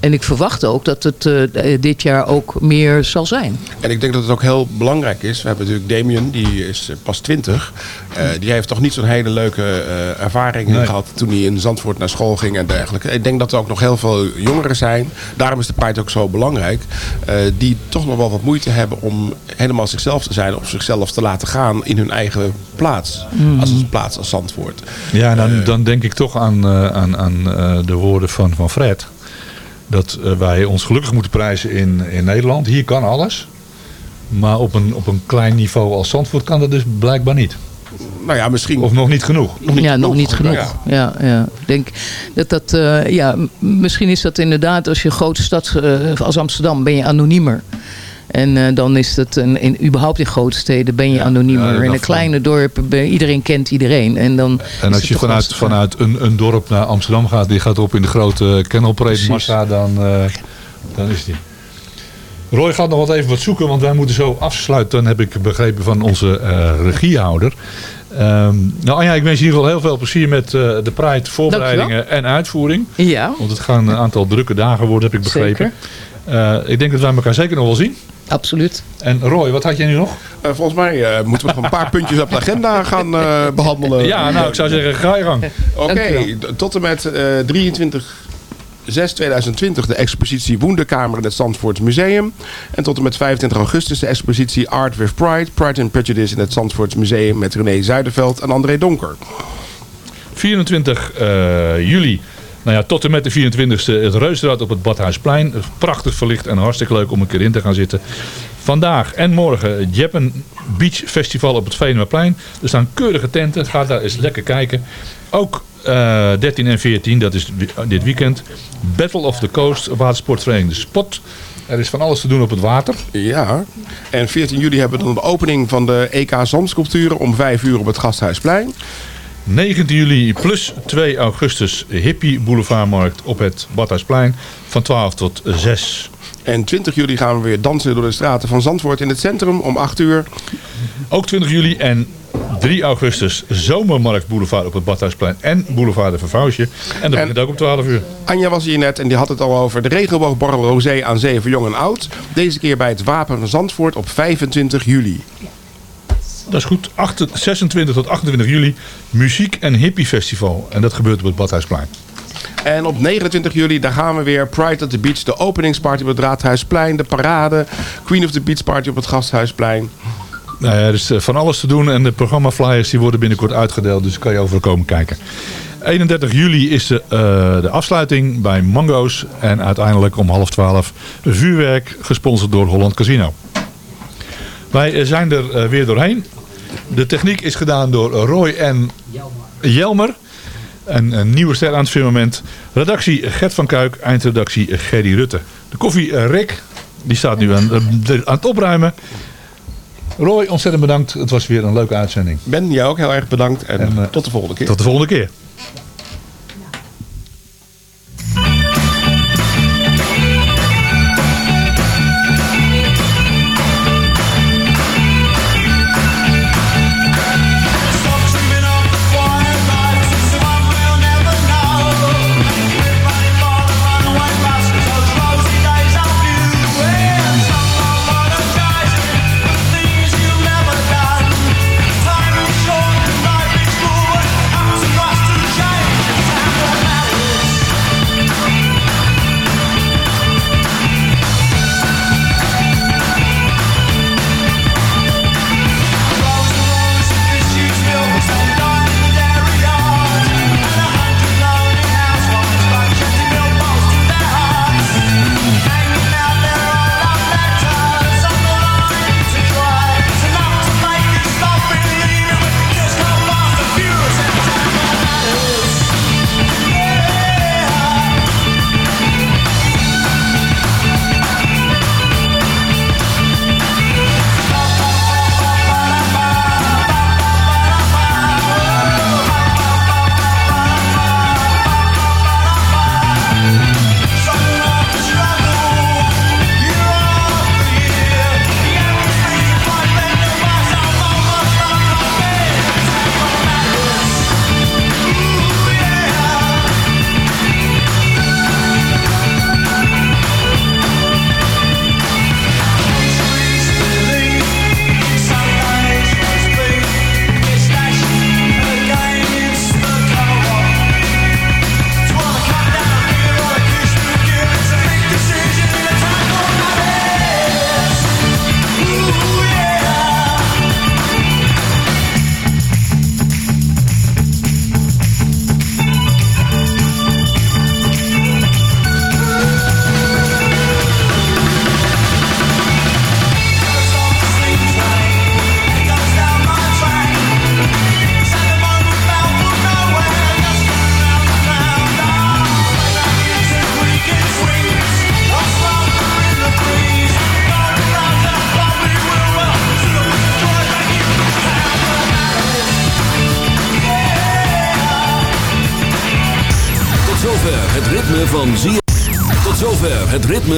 en ik verwacht ook dat het eh, dit jaar ook meer zal zijn. En ik denk dat het ook heel belangrijk is. We hebben natuurlijk Damien, die is eh, pas 20. Eh, die heeft toch niet zo'n hele leuke eh, ervaring Nee. gehad toen hij in Zandvoort naar school ging en dergelijke. Ik denk dat er ook nog heel veel jongeren zijn. Daarom is de Pride ook zo belangrijk. eh, die toch nog wel wat moeite hebben om helemaal zichzelf te zijn. Of zichzelf te laten gaan in hun eigen plaats. Mhm. Als een plaats als Zandvoort. Ja, dan, dan denk ik toch aan, eh, aan, aan eh, de woorden van, van Fred. Dat eh, wij ons gelukkig moeten prijzen in, in Nederland. Hier kan alles. Maar op een, op een klein niveau als Zandvoort kan dat dus blijkbaar niet. Nou ja, misschien. Of nog niet genoeg. ja, nog niet genoeg. Ja. Ja. Ja, Ik denk dat dat, eh, ja, misschien is dat inderdaad als je een grote stad eh, als Amsterdam ben je anoniemer. En eh, dan is het, een, in, überhaupt in grote steden ben je anoniemer. ja, in een kleine dorp, ben, iedereen kent iedereen. En, dan En als je vanuit, vanuit een, een dorp naar Amsterdam gaat, die gaat op in de grote kennelparade massa, dan, eh, dan is die. Roy gaat nog wat even wat zoeken, want wij moeten zo afsluiten. Dan heb ik begrepen van onze eh, regiehouder. Ehm, nou Anja, ik wens je in ieder geval heel veel plezier met eh, de Pride voorbereidingen en uitvoering. Ja. Want het gaan een aantal drukke dagen worden, heb ik begrepen. Eh, ik denk dat wij elkaar zeker nog wel zien. Absoluut. En Roy, wat had jij nu nog? Eh, volgens mij eh, moeten we nog een paar puntjes op de agenda gaan eh, behandelen. Ja, nou ik zou zeggen, ga je gang. Oké, tot en met eh 23 6 2020 de expositie Woenderkamer in het Zandvoorts Museum. En tot en met 25 augustus de expositie Art with Pride, Pride and Prejudice in het Zandvoorts Museum met René Zuiderveld en André Donker. 24 eh, juli. Nou ja, tot en met de 24e het Reusrad op het Badhuisplein. Prachtig verlicht en hartstikke leuk om een keer in te gaan zitten. Vandaag en morgen Jeppen Beach Festival op het Venemaplein. Er staan keurige tenten. Ga daar eens lekker kijken. Ook eh, 13 en 14, dat is wi- dit weekend. Battle of the Coast, watersportvereniging De Spot. Er is van alles te doen op het water. Ja, en 14 juli hebben we dan de opening van de EK Zandsculpturen om 5 uur op het Gasthuisplein. 19 juli plus 2 augustus Hippie Boulevardmarkt op het Badhuisplein van 12 tot 6. En 20 juli gaan we weer dansen door de straten van Zandvoort in het centrum om 8 uur. Ook 20 juli en 3 augustus Zomermarkt Boulevard op het Badhuisplein en Boulevard de Vervouwsje. En dat begint ook om 12 uur. Anja was hier net en die had het al over de regenboogborrel Rosé aan zee voor jong en oud. Deze keer bij het Wapen van Zandvoort op 25 juli. Dat is goed. 8 26 tot 28 juli Muziek en Hippie Festival. En dat gebeurt op het Badhuisplein. En op 29 juli, daar gaan we weer. Pride at the Beach, de openingsparty op het Raadhuisplein. De parade, Queen of the Beach Party op het Gasthuisplein. Nou ja, er is eh, van alles te doen en de programmaflyers die worden binnenkort uitgedeeld. Dus kan je overal komen kijken. 31 juli is de, eh, de afsluiting bij Mango's. En uiteindelijk om half 12 vuurwerk gesponsord door Holland Casino. Wij eh, zijn er weer doorheen. De techniek is gedaan door Roy en Jelmer. En een nieuwe ster aan het firmament. Redactie Gert van Kuik, eindredactie Gerry Rutte. De koffie eh, Rick, die staat nu aan, eh, aan het opruimen. Roy, ontzettend bedankt. Het was weer een leuke uitzending. Ben, jij ook heel erg bedankt en, tot de volgende keer. Tot de volgende keer.